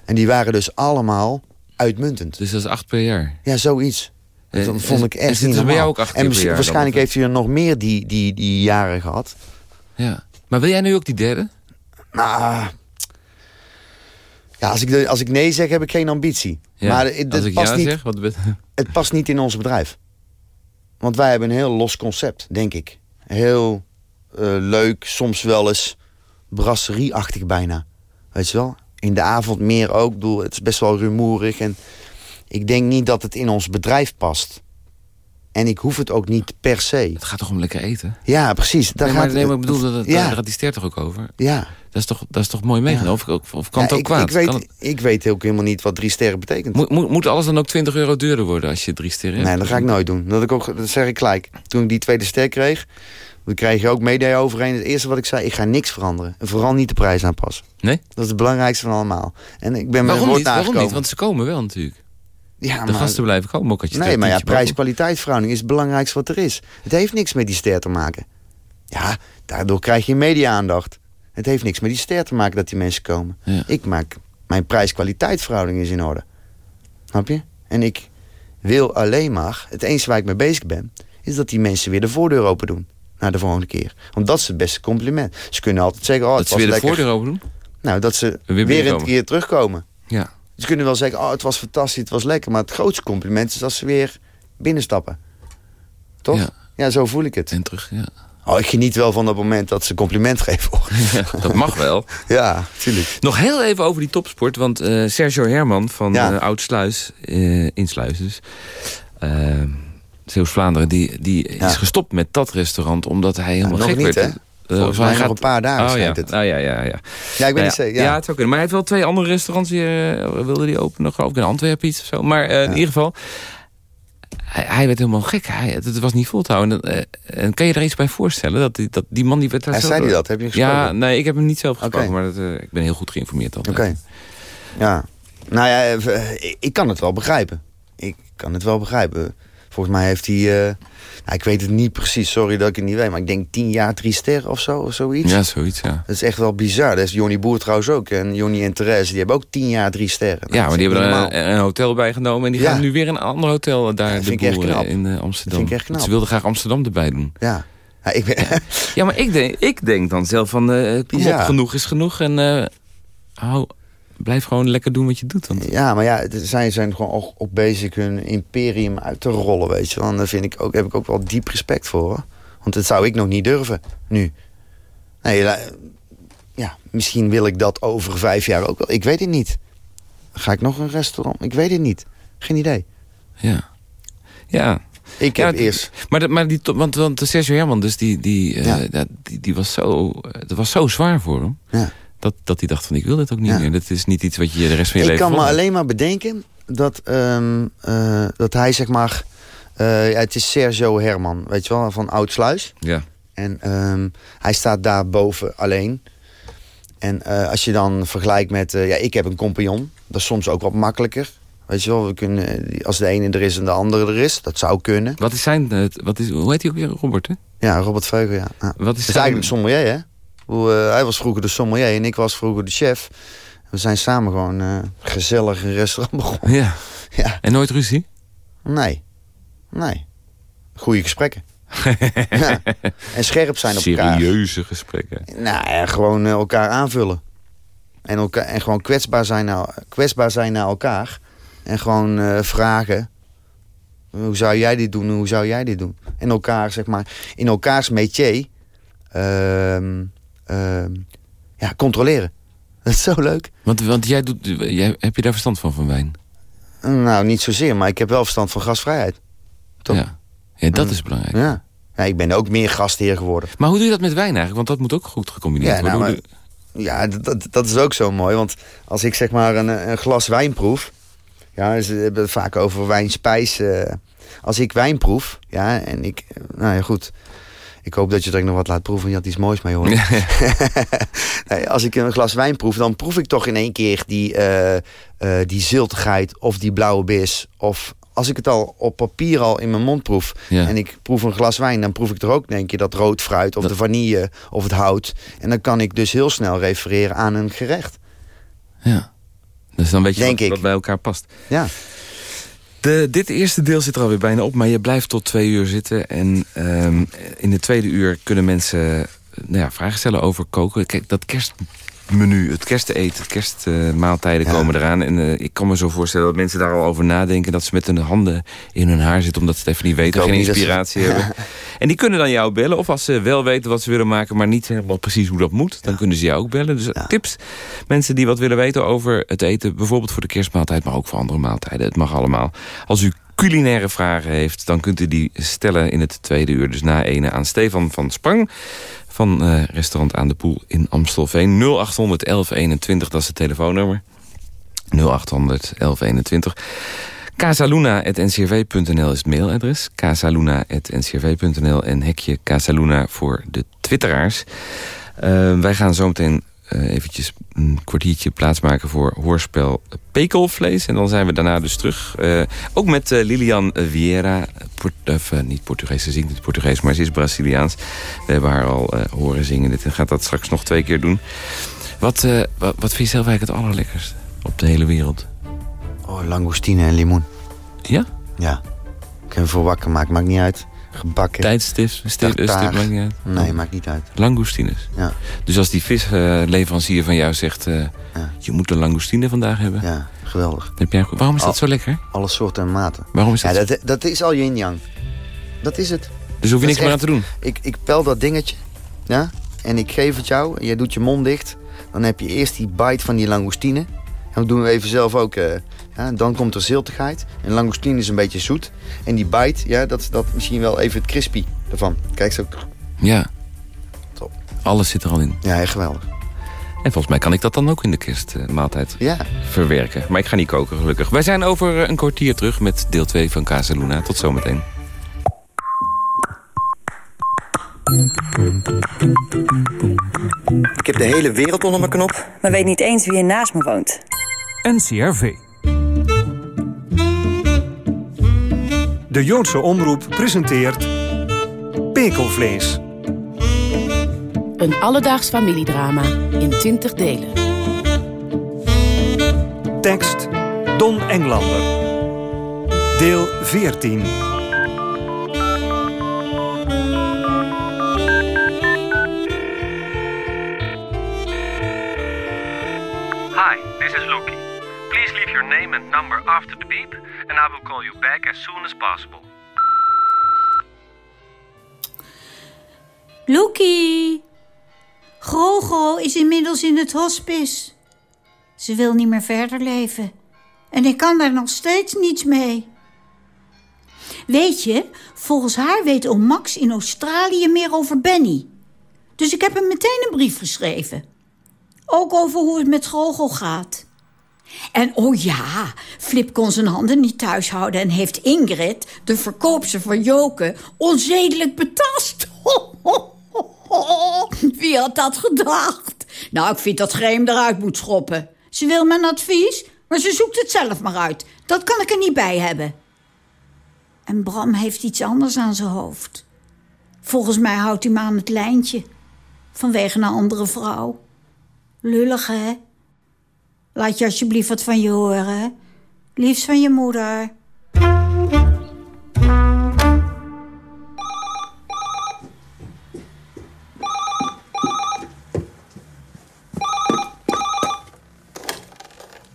En die waren dus allemaal uitmuntend. Dus dat is acht per jaar. Ja, zoiets. Eh, Dat vond ik echt niet bij jou ook En jaar waarschijnlijk heeft hij er nog meer die, die, die jaren gehad. Ja. Maar wil jij nu ook die derde? Nou, ja, als ik, als ik nee zeg, heb ik geen ambitie. Ja. Maar het, Als het ik past ja niet, zeg, wat... *laughs* het past niet in ons bedrijf. Want wij hebben een heel los concept, denk ik. Heel eh, leuk, soms wel eens brasserieachtig bijna. Weet je wel? In de avond meer ook. Bedoel, het is best wel rumoerig. En ik denk niet dat het in ons bedrijf past. En ik hoef het ook niet per se. Het gaat toch om lekker eten? Ja, precies. Daar nee, maar, gaat, nee, maar ik bedoel, dat, ja. daar gaat die ster toch ook over? ja. Dat is toch, dat is toch mooi meegenomen? Of, of, of kan het ook ik, kwaad? Ik weet, het- ik weet ook helemaal niet wat drie sterren betekent. moet, moet, moet alles dan ook 20 euro duurder worden als je drie sterren hebt? Nee, dat ga ik nooit doen. Dat, ik ook, dat zeg ik gelijk. Toen ik die tweede ster kreeg, dan kreeg je ook media overheen. Het eerste wat ik zei, ik ga niks veranderen. En vooral niet de prijs aanpassen. Nee? Dat is het belangrijkste van allemaal. En ik ben met Waarom niet? Waarom niet? Want ze komen wel natuurlijk. Ja, De maar, gasten blijven komen ook als je Nee, maar ja, prijs-kwaliteitsverhouding is het belangrijkste wat er is. Het heeft niks met die ster te maken. Ja, daardoor krijg je media-aandacht. Het heeft niks met die ster te maken dat die mensen komen. Ja. Ik maak... Mijn prijs-kwaliteitsverhouding is in orde. Snap je? En ik wil alleen maar... Het enige waar ik mee bezig ben... is dat die mensen weer de voordeur open doen. naar de volgende keer. Want dat is het beste compliment. Ze kunnen altijd zeggen, oh, het Dat ze weer de lekker. voordeur open doen? Nou, dat ze Weer weer, een keer terugkomen. Ja. Ze kunnen wel zeggen, oh, het was fantastisch, het was lekker. Maar het grootste compliment is als ze weer binnenstappen. Toch? Ja. Ja, zo voel ik het. En terug, ja. Oh, ik geniet wel van dat moment dat ze compliment geven. *laughs* Dat mag wel. ja, tuurlijk. Nog heel even over die topsport. Want eh, Sergio Herman van Ja. eh, Oud-Sluis, eh, in Sluis dus... Zeeuws-Vlaanderen, die, die Ja. is gestopt met dat restaurant... omdat hij helemaal gek niet, werd. hè? Eh, Volgens mij nog een paar dagen oh, ja. het. Oh, ja, ja, ja. Ja, ik Nou weet ja, niet zeker. ja. Ja. het zou kunnen. Maar hij heeft wel twee andere restaurants. Die, eh, wilde die openen, geloof ik, in Antwerpen iets of zo. Maar eh, in ieder geval, hij, hij werd helemaal gek. Hij, het, was niet vol te houden. En, en kan je er iets bij voorstellen? Dat die, dat die man die werd daar zei hij dat? Heb je gesproken? Ja, nee, ik heb hem niet zelf gesproken. Maar dat, ik ben heel goed geïnformeerd altijd. Oké. Ja. Nou ja, ik kan het wel begrijpen. Ik kan het wel begrijpen. Volgens mij heeft hij... eh, nou, ik weet het niet precies, sorry dat ik het niet weet. Maar ik denk tien jaar, drie sterren of zo, of zoiets. Ja, zoiets, ja. Dat is echt wel bizar. Dat is Johnny Boer trouwens ook. En Johnny en Therese, die hebben ook tien jaar, drie sterren. Ja, maar die hebben er een, hotel bij genomen. En die Ja. gaan nu weer een ander hotel daar dat de eh, knap. in eh, Amsterdam. Dat vind ik echt knap. Ze wilden graag Amsterdam erbij doen. Ja. ja ik ben, Ja, maar ik denk, ik denk dan zelf van, eh kom Ja. op, genoeg is genoeg. En eh, hou, blijf gewoon lekker doen wat je doet. Want, Ja, maar ja, zij zijn gewoon ook, ook bezig hun imperium uit te rollen, weet je daar vind ik ook, heb ik ook wel diep respect voor, hoor. Want dat zou ik nog niet durven, nu. Nee, ja, misschien wil ik dat over vijf jaar ook wel. Ik weet het niet. Ga ik nog een restaurant? Ik weet het niet. Geen idee. ja. Ja, Ik Ja, heb het- eerst... maar, de- maar die, want, want de Sergio Herman, dus die, die, eh, Ja. die, die was zo, eh, dat was zo zwaar voor hem. Ja. Dat, dat hij dacht van, ik wil dit ook niet Ja. meer. Dat is niet iets wat je de rest van je Ik leven kan me volhoudt. alleen maar bedenken dat, ehm, eh, dat hij, zeg maar... eh, het is Sergio Herman, weet je wel, van Oudsluis. Ja. En ehm, hij staat daar boven alleen. En eh, als je dan vergelijkt met... ja, ik heb een compagnon. Dat is soms ook wat makkelijker. Weet je wel, we kunnen, als de ene er is en de andere er is. Dat zou kunnen. Wat is zijn, wat is, hoe heet hij ook weer? Robert, hè? Ja, Robert Veugel, ja. ja. Wat is Dat is zijn- eigenlijk sommelier, hè? Hoe, eh, hij was vroeger de sommelier en ik was vroeger de chef. We zijn samen gewoon eh, gezellig een restaurant *laughs* begonnen. Ja. Ja, En nooit ruzie? nee. Nee. Goede gesprekken. *laughs* ja. En scherp zijn op elkaar. Serieuze gesprekken. Nou ja, gewoon eh, elkaar aanvullen. En, elkaar, en gewoon kwetsbaar zijn, naar, kwetsbaar zijn naar elkaar. En gewoon vragen. Hoe zou jij dit doen? Hoe zou jij dit doen? En elkaar, zeg maar, in elkaars métier ehm, ehm, ja, controleren. *laughs* Dat is zo leuk. Want, want jij doet, jij, heb je daar verstand van, van wijn? Nou, niet zozeer, maar ik heb wel verstand van gasvrijheid. Toch? Ja. ja, dat Mm. is belangrijk. Ja. ja. Ik ben ook meer gastheer geworden. Maar hoe doe je dat met wijn eigenlijk? Want dat moet ook goed gecombineerd Ja, worden. nou, Hoe doe- Ja, dat, dat, is ook zo mooi. Want als ik zeg maar een, een glas wijn proef... Ja, ze hebben het vaak over wijnspijs. eh, als ik wijn proef, ja, en ik... Nou ja, goed. Ik hoop dat je er nog wat laat proeven. Je had iets moois mee hoor. *laughs* nee, als ik een glas wijn proef, dan proef ik toch in één keer die, eh, eh, die ziltigheid of die blauwe bis. Of als ik het al op papier al in mijn mond proef Ja. en ik proef een glas wijn, dan proef ik er ook denk je dat rood fruit of Dat- de vanille of het hout. En dan kan ik dus heel snel refereren aan een gerecht. ja. Dus dan weet je wat, wat bij elkaar past. Ja, De, dit eerste deel zit er alweer bijna op, maar je blijft tot twee uur zitten. En ehm, in de tweede uur kunnen mensen eh, nou ja, vragen stellen over koken. Kijk, dat kerstmenu, het kersteten, het kerstmaaltijden Ja. komen eraan. En eh, ik kan me zo voorstellen dat mensen daar al over nadenken... dat ze met hun handen in hun haar zitten, omdat ze het even niet weten... geen ze- inspiratie hebben. *laughs* En die kunnen dan jou bellen. Of als ze wel weten wat ze willen maken, maar niet helemaal precies hoe dat moet... dan kunnen ze jou ook bellen. Dus Ja. tips, mensen die wat willen weten over het eten... bijvoorbeeld voor de kerstmaaltijd, maar ook voor andere maaltijden. Het mag allemaal. Als u culinaire vragen heeft, dan kunt u die stellen in het tweede uur. Dus na ene aan Stefan van Sprang van eh, restaurant Aan de Poel in Amstelveen. 0800 1121, dat is het telefoonnummer. 0800 1121. Casaluna.ncrv.nl is het mailadres. Casaluna.ncrv.nl en hekje Casaluna voor de twitteraars. Eh, wij gaan zometeen eh eventjes een kwartiertje plaatsmaken voor hoorspel Pekelvlees. En dan zijn we daarna dus terug. Eh, ook met eh, Lilian Vieira. Port of, niet Portugees, ze zingt niet Portugees, maar ze is Braziliaans. We hebben haar al horen zingen. Dit en gaat dat straks nog twee keer doen. Wat, wat, wat vind je zelf eigenlijk het allerlekkerste op de hele wereld? oh, langoustine en limoen. Ja? Ja, ik heb hem voor wakker maken, maakt niet uit. Gebakken. Tijdstip, stip, stip, Tartaar. maakt niet uit. Nee, maakt niet uit. Langoustines. Ja, Dus als die visleverancier van jou zegt... eh, Ja. je moet een langoustine vandaag hebben... ja geweldig. heb jij, waarom is dat zo lekker? Alle soorten en maten. Waarom is Ja, dat, dat, dat is al yin-yang. Dat is het. Dus hoef je dat niks meer aan te doen? Ik, ik pel dat dingetje. Ja? En ik geef het jou. En jij doet je mond dicht. Dan heb je eerst die bite van die langoustine. En dat doen we even zelf ook. eh, ja, dan komt er ziltigheid. En langoustine is een beetje zoet. En die bite, ja, dat is dat misschien wel even het crispy ervan. Kijk zo. Ja. Top. Alles zit er al in. Ja, echt geweldig. En volgens mij kan ik dat dan ook in de kerstmaaltijd Ja. verwerken. Maar ik ga niet koken, gelukkig. Wij zijn over eh, een kwartier terug met deel 2 van Casa Luna. Tot zometeen. Ik heb de hele wereld onder mijn knop. maar weet niet eens wie er naast me woont. NCRV. De Joodse Omroep presenteert Pekelvlees. Een alledaags familiedrama in 20 delen. Tekst Don Englander. Deel 14. Hi, this is Lucky. Please leave your name and number after the beep, and I will call you back as soon as possible. Loekie! Grogo is inmiddels in het hospice. Ze wil niet meer verder leven. En ik kan daar nog steeds niets mee. Weet je, volgens haar weet oom Max in Australië meer over Benny. Dus ik heb hem meteen een brief geschreven. Ook over hoe het met Grogo gaat. En oh ja, Flip kon zijn handen niet thuis houden... en heeft Ingrid, de verkoopster van Joke, onzedelijk betast. *laughs* Wie had dat gedacht? Nou, ik vind dat Greem eruit moet schoppen. Ze wil mijn advies, maar ze zoekt het zelf maar uit. Dat kan ik er niet bij hebben. En Bram heeft iets anders aan zijn hoofd. Volgens mij houdt hij me aan het lijntje. Vanwege een andere vrouw. Lullig, hè? Laat je alsjeblieft wat van je horen. Liefst van je moeder.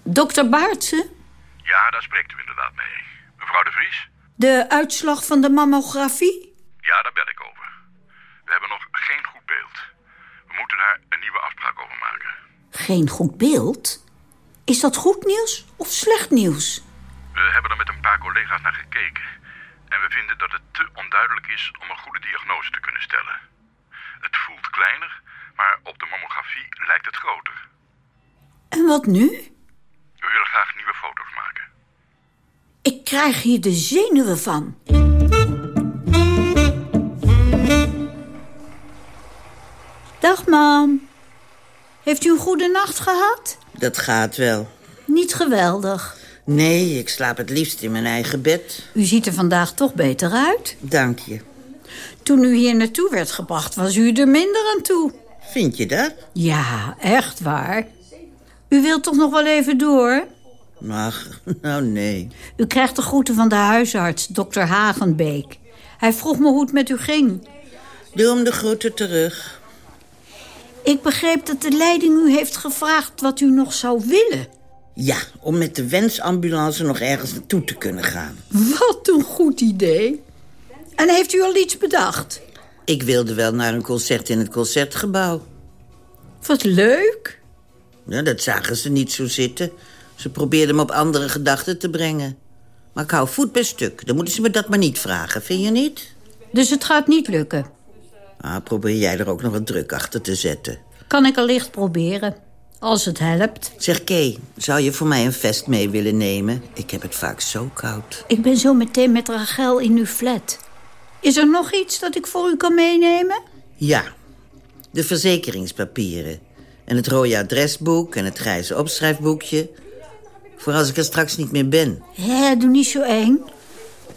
Dokter Baartse, Ja, daar spreekt u inderdaad mee. Mevrouw de Vries? de uitslag van de mammografie? Ja, daar bel ik over. We hebben nog geen goed beeld. We moeten daar een nieuwe afspraak over maken. Geen goed beeld? Is dat goed nieuws of slecht nieuws? We hebben er met een paar collega's naar gekeken. En we vinden dat het te onduidelijk is om een goede diagnose te kunnen stellen. Het voelt kleiner, maar op de mammografie lijkt het groter. En wat nu? We willen graag nieuwe foto's maken. Ik krijg hier de zenuwen van. Dag, mam. Heeft u een goede nacht gehad? Dat gaat wel. Niet geweldig. Nee, ik slaap het liefst in mijn eigen bed. U ziet er vandaag toch beter uit. Dank je. Toen u hier naartoe werd gebracht, was u er minder aan toe. Vind je dat? Ja, echt waar. U wilt toch nog wel even door? Ach, *laughs* nou nee. U krijgt de groeten van de huisarts, dokter Hagenbeek. Hij vroeg me hoe het met u ging. Doe hem de groeten terug. Ik begreep dat de leiding u heeft gevraagd wat u nog zou willen. Ja, om met de wensambulance nog ergens naartoe te kunnen gaan. Wat een goed idee. En heeft u al iets bedacht? Ik wilde wel naar een concert in het concertgebouw. Wat leuk. Ja, dat zagen ze niet zo zitten. Ze probeerden me op andere gedachten te brengen. Maar ik hou voet bij stuk. Dan moeten ze me dat maar niet vragen, vind je niet? Dus het gaat niet lukken. Ah, probeer jij er ook nog wat druk achter te zetten. Kan ik allicht proberen. Als het helpt. Zeg, Kay, zou je voor mij een vest mee willen nemen? Ik heb het vaak zo koud. Ik ben zo meteen met Rachel in uw flat. Is er nog iets dat ik voor u kan meenemen? Ja, de verzekeringspapieren. En het rode adresboek en het grijze opschrijfboekje. Voor als ik er straks niet meer ben. Hé, doe niet zo eng.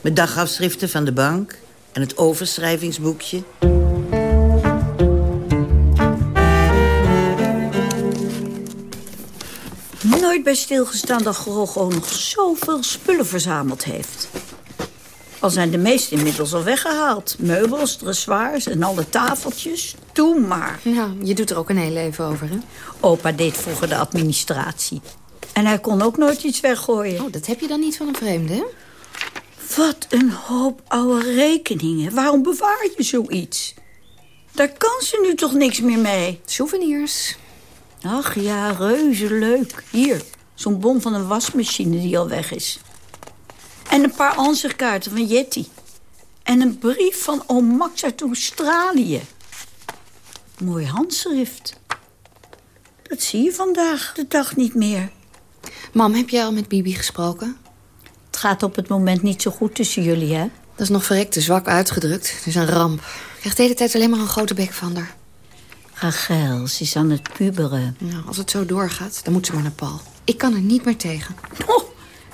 Mijn dagafschriften van de bank en het overschrijvingsboekje. Nooit bij stilgestaan dat Grogo nog zoveel spullen verzameld heeft. Al zijn de meeste inmiddels al weggehaald. Meubels, dressoirs en alle tafeltjes. Doe maar. Ja, je doet er ook een heel leven over, hè? Opa deed vroeger de administratie. En hij kon ook nooit iets weggooien. Oh, dat heb je dan niet van een vreemde, hè? Wat een hoop oude rekeningen. Waarom bewaar je zoiets? Daar kan ze nu toch niks meer mee? Souvenirs. Ach ja, reuze leuk. Hier, zo'n bon van een wasmachine die al weg is. En een paar ansichtkaarten van Yeti. En een brief van oom Max uit Australië. Mooi handschrift. Dat zie je vandaag de dag niet meer. Mam, heb jij al met Bibi gesproken? Het gaat op het moment niet zo goed tussen jullie, hè? Dat is nog verrekte zwak uitgedrukt. Het is een ramp. Ik krijg de hele tijd alleen maar een grote bek van haar. Rachel, ze is aan het puberen. Nou, als het zo doorgaat, dan moet ze maar naar Paul. Ik kan er niet meer tegen. Oh,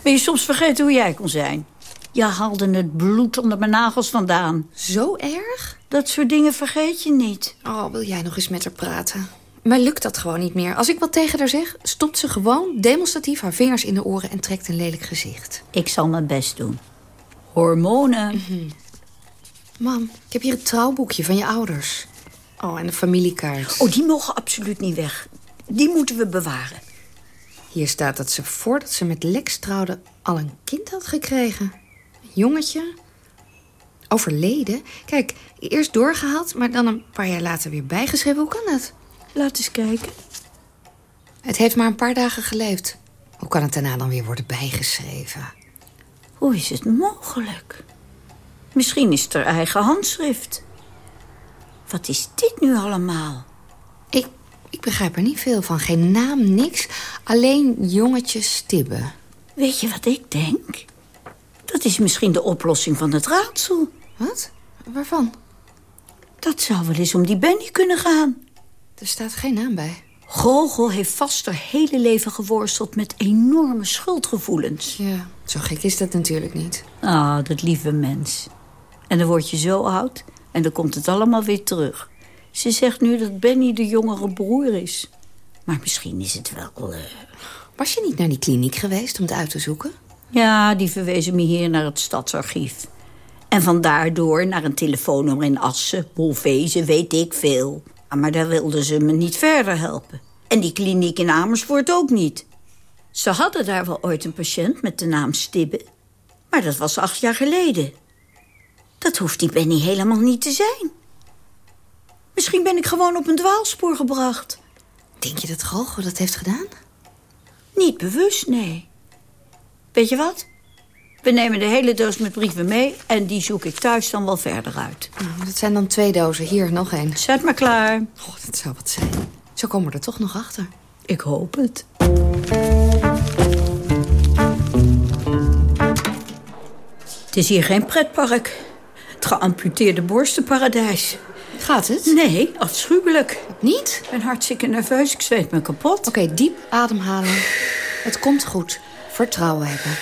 ben je soms vergeten hoe jij kon zijn? Je haalde het bloed onder mijn nagels vandaan. Zo erg? Dat soort dingen vergeet je niet. Oh, wil jij nog eens met haar praten? Mij lukt dat gewoon niet meer. Als ik wat tegen haar zeg, stopt ze gewoon demonstratief haar vingers in de oren en trekt een lelijk gezicht. Ik zal mijn best doen. Hormonen. Mhm. Mam, ik heb hier het trouwboekje van je ouders. Oh, en de familiekaart. Oh, die mogen absoluut niet weg. Die moeten we bewaren. Hier staat dat ze voordat ze met Lex trouwde al een kind had gekregen. Een jongetje. Overleden. Kijk, eerst doorgehaald, maar dan een paar jaar later weer bijgeschreven. Hoe kan dat? Laat eens kijken. Het heeft maar een paar dagen geleefd. Hoe kan het daarna dan weer worden bijgeschreven? Hoe is het mogelijk? Misschien is het haar eigen handschrift. Wat is dit nu allemaal? Ik, ik begrijp er niet veel van. Geen naam, niks. Alleen jongetje Stibbe. Weet je wat ik denk? Dat is misschien de oplossing van het raadsel. Wat? Waarvan? Dat zou wel eens om die Benny kunnen gaan. Er staat geen naam bij. Gogol heeft vast haar hele leven geworsteld met enorme schuldgevoelens. Ja, zo gek is dat natuurlijk niet. Ah, dat lieve mens. En dan word je zo oud en dan komt het allemaal weer terug. Ze zegt nu dat Benny de jongere broer is. Maar misschien is het wel... Uh... Was je niet naar die kliniek geweest om het uit te zoeken? Ja, die verwezen me hier naar het stadsarchief. En van daardoor naar een telefoonnummer in Assen, Bolvezen, weet ik veel. Maar daar wilden ze me niet verder helpen. En die kliniek in Amersfoort ook niet. Ze hadden daar wel ooit een patiënt met de naam Stibbe. Maar dat was acht jaar geleden. Dat hoeft die Benny helemaal niet te zijn. Misschien ben ik gewoon op een dwaalspoor gebracht. Denk je dat Golgo dat heeft gedaan? Niet bewust, nee. Weet je wat? We nemen de hele doos met brieven mee... en die zoek ik thuis dan wel verder uit. Nou, dat zijn dan twee dozen. Hier, nog één. Zet maar klaar. Oh, dat zou wat zijn. Zo komen we er toch nog achter. Ik hoop het. Het is hier geen pretpark. Het geamputeerde borstenparadijs. Gaat het? Nee, afschuwelijk. Niet? Ik ben hartstikke nerveus. Ik zweet me kapot. Oké, diep ademhalen. Het komt goed. Vertrouwen hebben.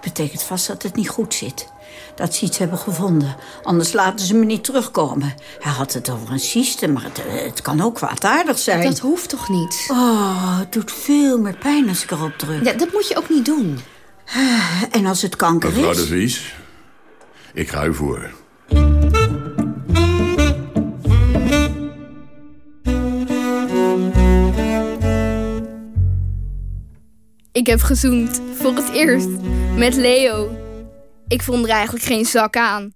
Betekent vast dat het niet goed zit. Dat ze iets hebben gevonden. Anders laten ze me niet terugkomen. Hij had het over een cyste, maar het, het kan ook kwaadaardig zijn. Dat hoeft toch niet? Oh, het doet veel meer pijn als ik erop druk. Ja, dat moet je ook niet doen. En als het kanker Mevrouw is... de Vries, ik ga u voor. Ik heb gezoend, voor het eerst, met Leo. Ik vond er eigenlijk geen zak aan.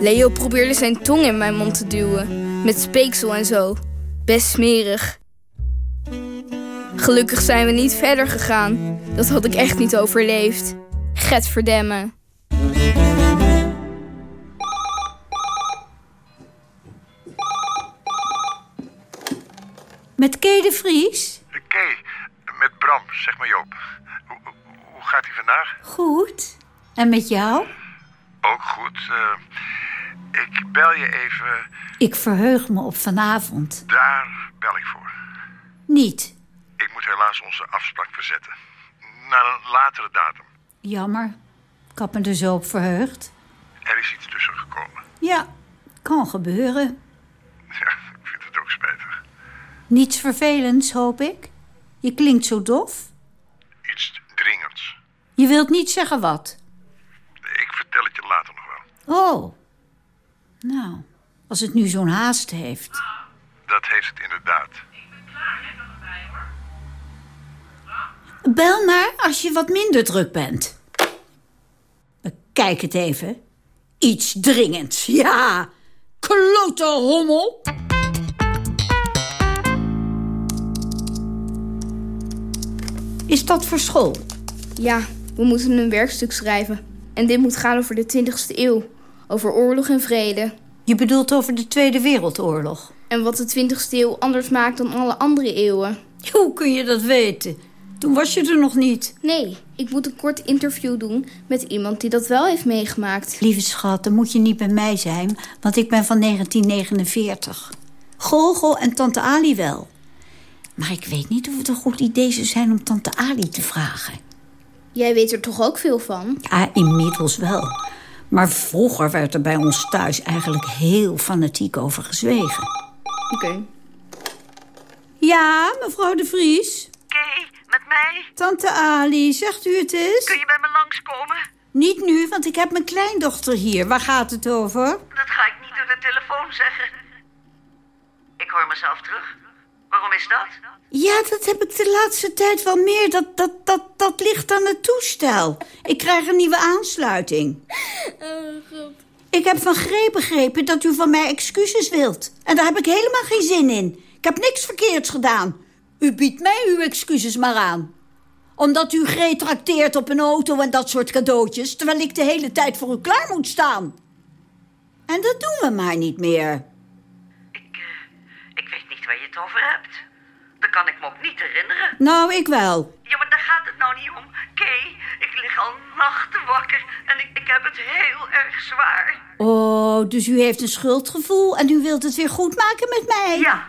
Leo probeerde zijn tong in mijn mond te duwen, met speeksel en zo. Best smerig. Gelukkig zijn we niet verder gegaan. Dat had ik echt niet overleefd. Get verdemmen. Met Kay de Vries? Kay, met Bram, zeg maar Joop. Hoe, hoe- gaat hij vandaag? Goed. En met jou? Ook goed. eh, ik bel je even. Ik verheug me op vanavond. Daar bel ik voor. Niet. Ik moet helaas onze afspraak verzetten. Naar een latere datum. Jammer. Ik had me er zo op verheugd. Er is iets tussen gekomen. Ja, kan gebeuren. Ja, ik vind het ook spijtig. Niets vervelends, hoop ik. Je klinkt zo dof. Iets dringends. Je wilt niet zeggen wat. Ik later nog wel. Oh. Nou, als het nu zo'n haast heeft. Dat heeft het inderdaad. Bel maar als je wat minder druk bent. Kijk het even. Iets dringends, ja. Klote hommel. Is dat voor school? Ja, we moeten een werkstuk schrijven. En dit moet gaan over de 20e eeuw. Over oorlog en vrede. Je bedoelt over de Tweede Wereldoorlog? En wat de 20e eeuw anders maakt dan alle andere eeuwen. Hoe kun je dat weten? Toen was je er nog niet. Nee, ik moet een kort interview doen met iemand die dat wel heeft meegemaakt. Lieve schat, dan moet je niet bij mij zijn, want ik ben van 1949. Gogo en tante Ali wel. Maar ik weet niet of het een goed idee zou zijn om tante Ali te vragen. Jij weet er toch ook veel van? Ja, inmiddels wel. Maar vroeger werd er bij ons thuis eigenlijk heel fanatiek over gezwegen. Oké. Ja, mevrouw de Vries? Kay, met mij? Tante Ali, zegt u het eens? Kun je bij me langskomen? Niet nu, want ik heb mijn kleindochter hier. Waar gaat het over? Dat ga ik niet door de telefoon zeggen. Ik hoor mezelf terug. Waarom is dat? Ja, dat heb ik de laatste tijd wel meer. Dat, dat, dat, dat ligt aan het toestel. Ik krijg een nieuwe aansluiting. Oh, God. Ik heb van Greep begrepen dat u van mij excuses wilt. En daar heb ik helemaal geen zin in. Ik heb niks verkeerds gedaan. U biedt mij uw excuses maar aan. Omdat u getrakteert op een auto en dat soort cadeautjes... terwijl ik de hele tijd voor u klaar moet staan. En dat doen we maar niet meer. Waar je het over hebt. Dat kan ik me ook niet herinneren. Nou, ik wel. Ja, maar daar gaat het nou niet om. Kay, ik lig al nachten wakker en ik, ik heb het heel erg zwaar. Oh, dus u heeft een schuldgevoel en u wilt het weer goed maken met mij? Ja.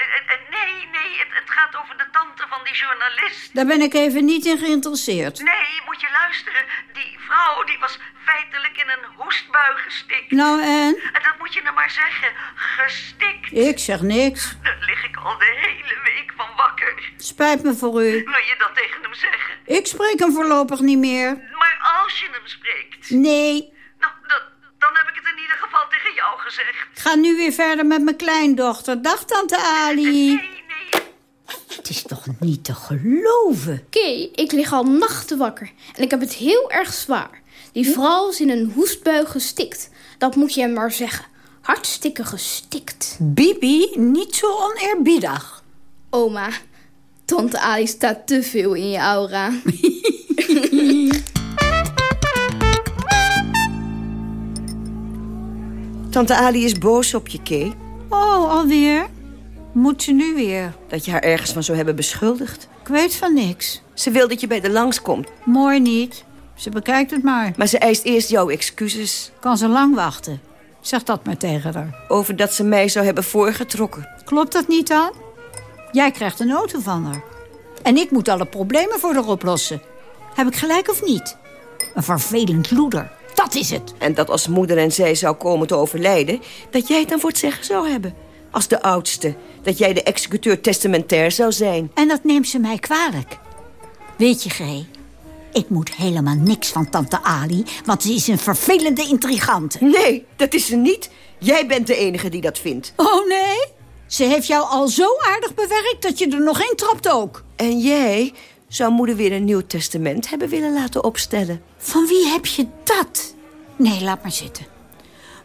Eh, eh, nee, nee, het, het gaat over de tante van die journalist. Daar ben ik even niet in geïnteresseerd. Nee, moet je luisteren. Die vrouw, die was feitelijk in een hoestbui gestikt. Nou en? Dat moet je nou maar zeggen. Gestikt. Ik zeg niks. Daar lig ik al de hele week van wakker. Spijt me voor u. Wil je dat tegen hem zeggen? Ik spreek hem voorlopig niet meer. Maar als je hem spreekt... Nee. Nou, dan, dan heb ik het in ieder geval tegen jou gezegd. Ik ga nu weer verder met mijn kleindochter. Dag, tante Ali. Nee, nee. Het is toch niet te geloven? Kay, ik lig al nachten wakker. En ik heb het heel erg zwaar. Die vrouw is in een hoestbui gestikt. Dat moet je hem maar zeggen. Hartstikke gestikt. Bibi, niet zo oneerbiedig. Oma, tante Ali staat te veel in je aura. *laughs* Tante Ali is boos op je, Kay. Oh, alweer? Moet ze nu weer? Dat je haar ergens van zou hebben beschuldigd. Ik weet van niks. Ze wil dat je bij de langskomt. Mooi niet. Ze bekijkt het maar. Maar ze eist eerst jouw excuses. Kan ze lang wachten. Zeg dat maar tegen haar. Over dat ze mij zou hebben voorgetrokken. Klopt dat niet dan? Jij krijgt een auto van haar. En ik moet alle problemen voor haar oplossen. Heb ik gelijk of niet? Een vervelend loeder. Dat is het. En dat als moeder en zij zou komen te overlijden... dat jij het dan voor het zeggen zou hebben. Als de oudste. Dat jij de executeur testamentair zou zijn. En dat neemt ze mij kwalijk. Weet je, G, ik moet helemaal niks van tante Ali... want ze is een vervelende intrigante. Nee, dat is ze niet. Jij bent de enige die dat vindt. Oh, nee? Ze heeft jou al zo aardig bewerkt dat je er nog één trapt ook. En jij zou moeder weer een nieuw testament hebben willen laten opstellen. Van wie heb je dat? Nee, laat maar zitten.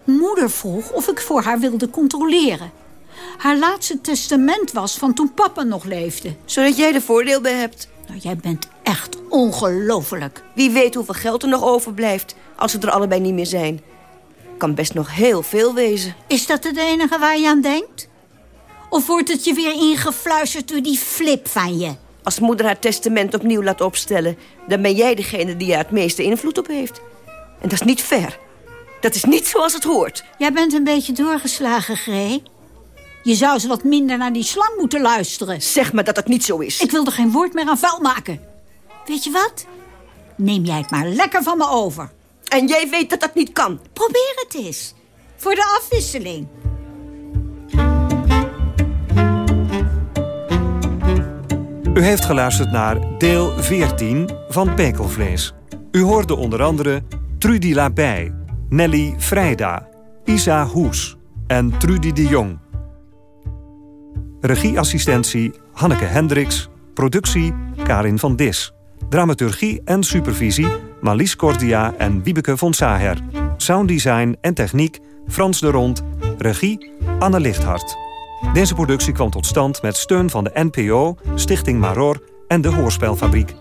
Moeder vroeg of ik voor haar wilde controleren. Haar laatste testament was van toen papa nog leefde. Zodat jij er voordeel bij hebt. Nou, jij bent echt ongelofelijk. Wie weet hoeveel geld er nog overblijft als ze er allebei niet meer zijn. Kan best nog heel veel wezen. Is dat het enige waar je aan denkt? Of wordt het je weer ingefluisterd door die flip van je? Als moeder haar testament opnieuw laat opstellen... dan ben jij degene die er het meeste invloed op heeft. En dat is niet fair. Dat is niet zoals het hoort. Jij bent een beetje doorgeslagen, Gree. Je zou eens wat minder naar die slang moeten luisteren. Zeg maar dat het niet zo is. Ik wil er geen woord meer aan vuil maken. Weet je wat? Neem jij het maar lekker van me over. En jij weet dat dat niet kan. Probeer het eens. Voor de afwisseling. U heeft geluisterd naar deel 14 van Pekelvlees. U hoorde onder andere Trudy Labij, Nelly Vrijda, Isa Hoes en Trudy de Jong. Regieassistentie Hanneke Hendricks. Productie Karin van Dis. Dramaturgie en supervisie Marlies Cordia en Wiebeke von Saher. Sounddesign en techniek Frans de Rond. Regie Anne Lichthart. Deze productie kwam tot stand met steun van de NPO, Stichting Maror en de Hoorspelfabriek.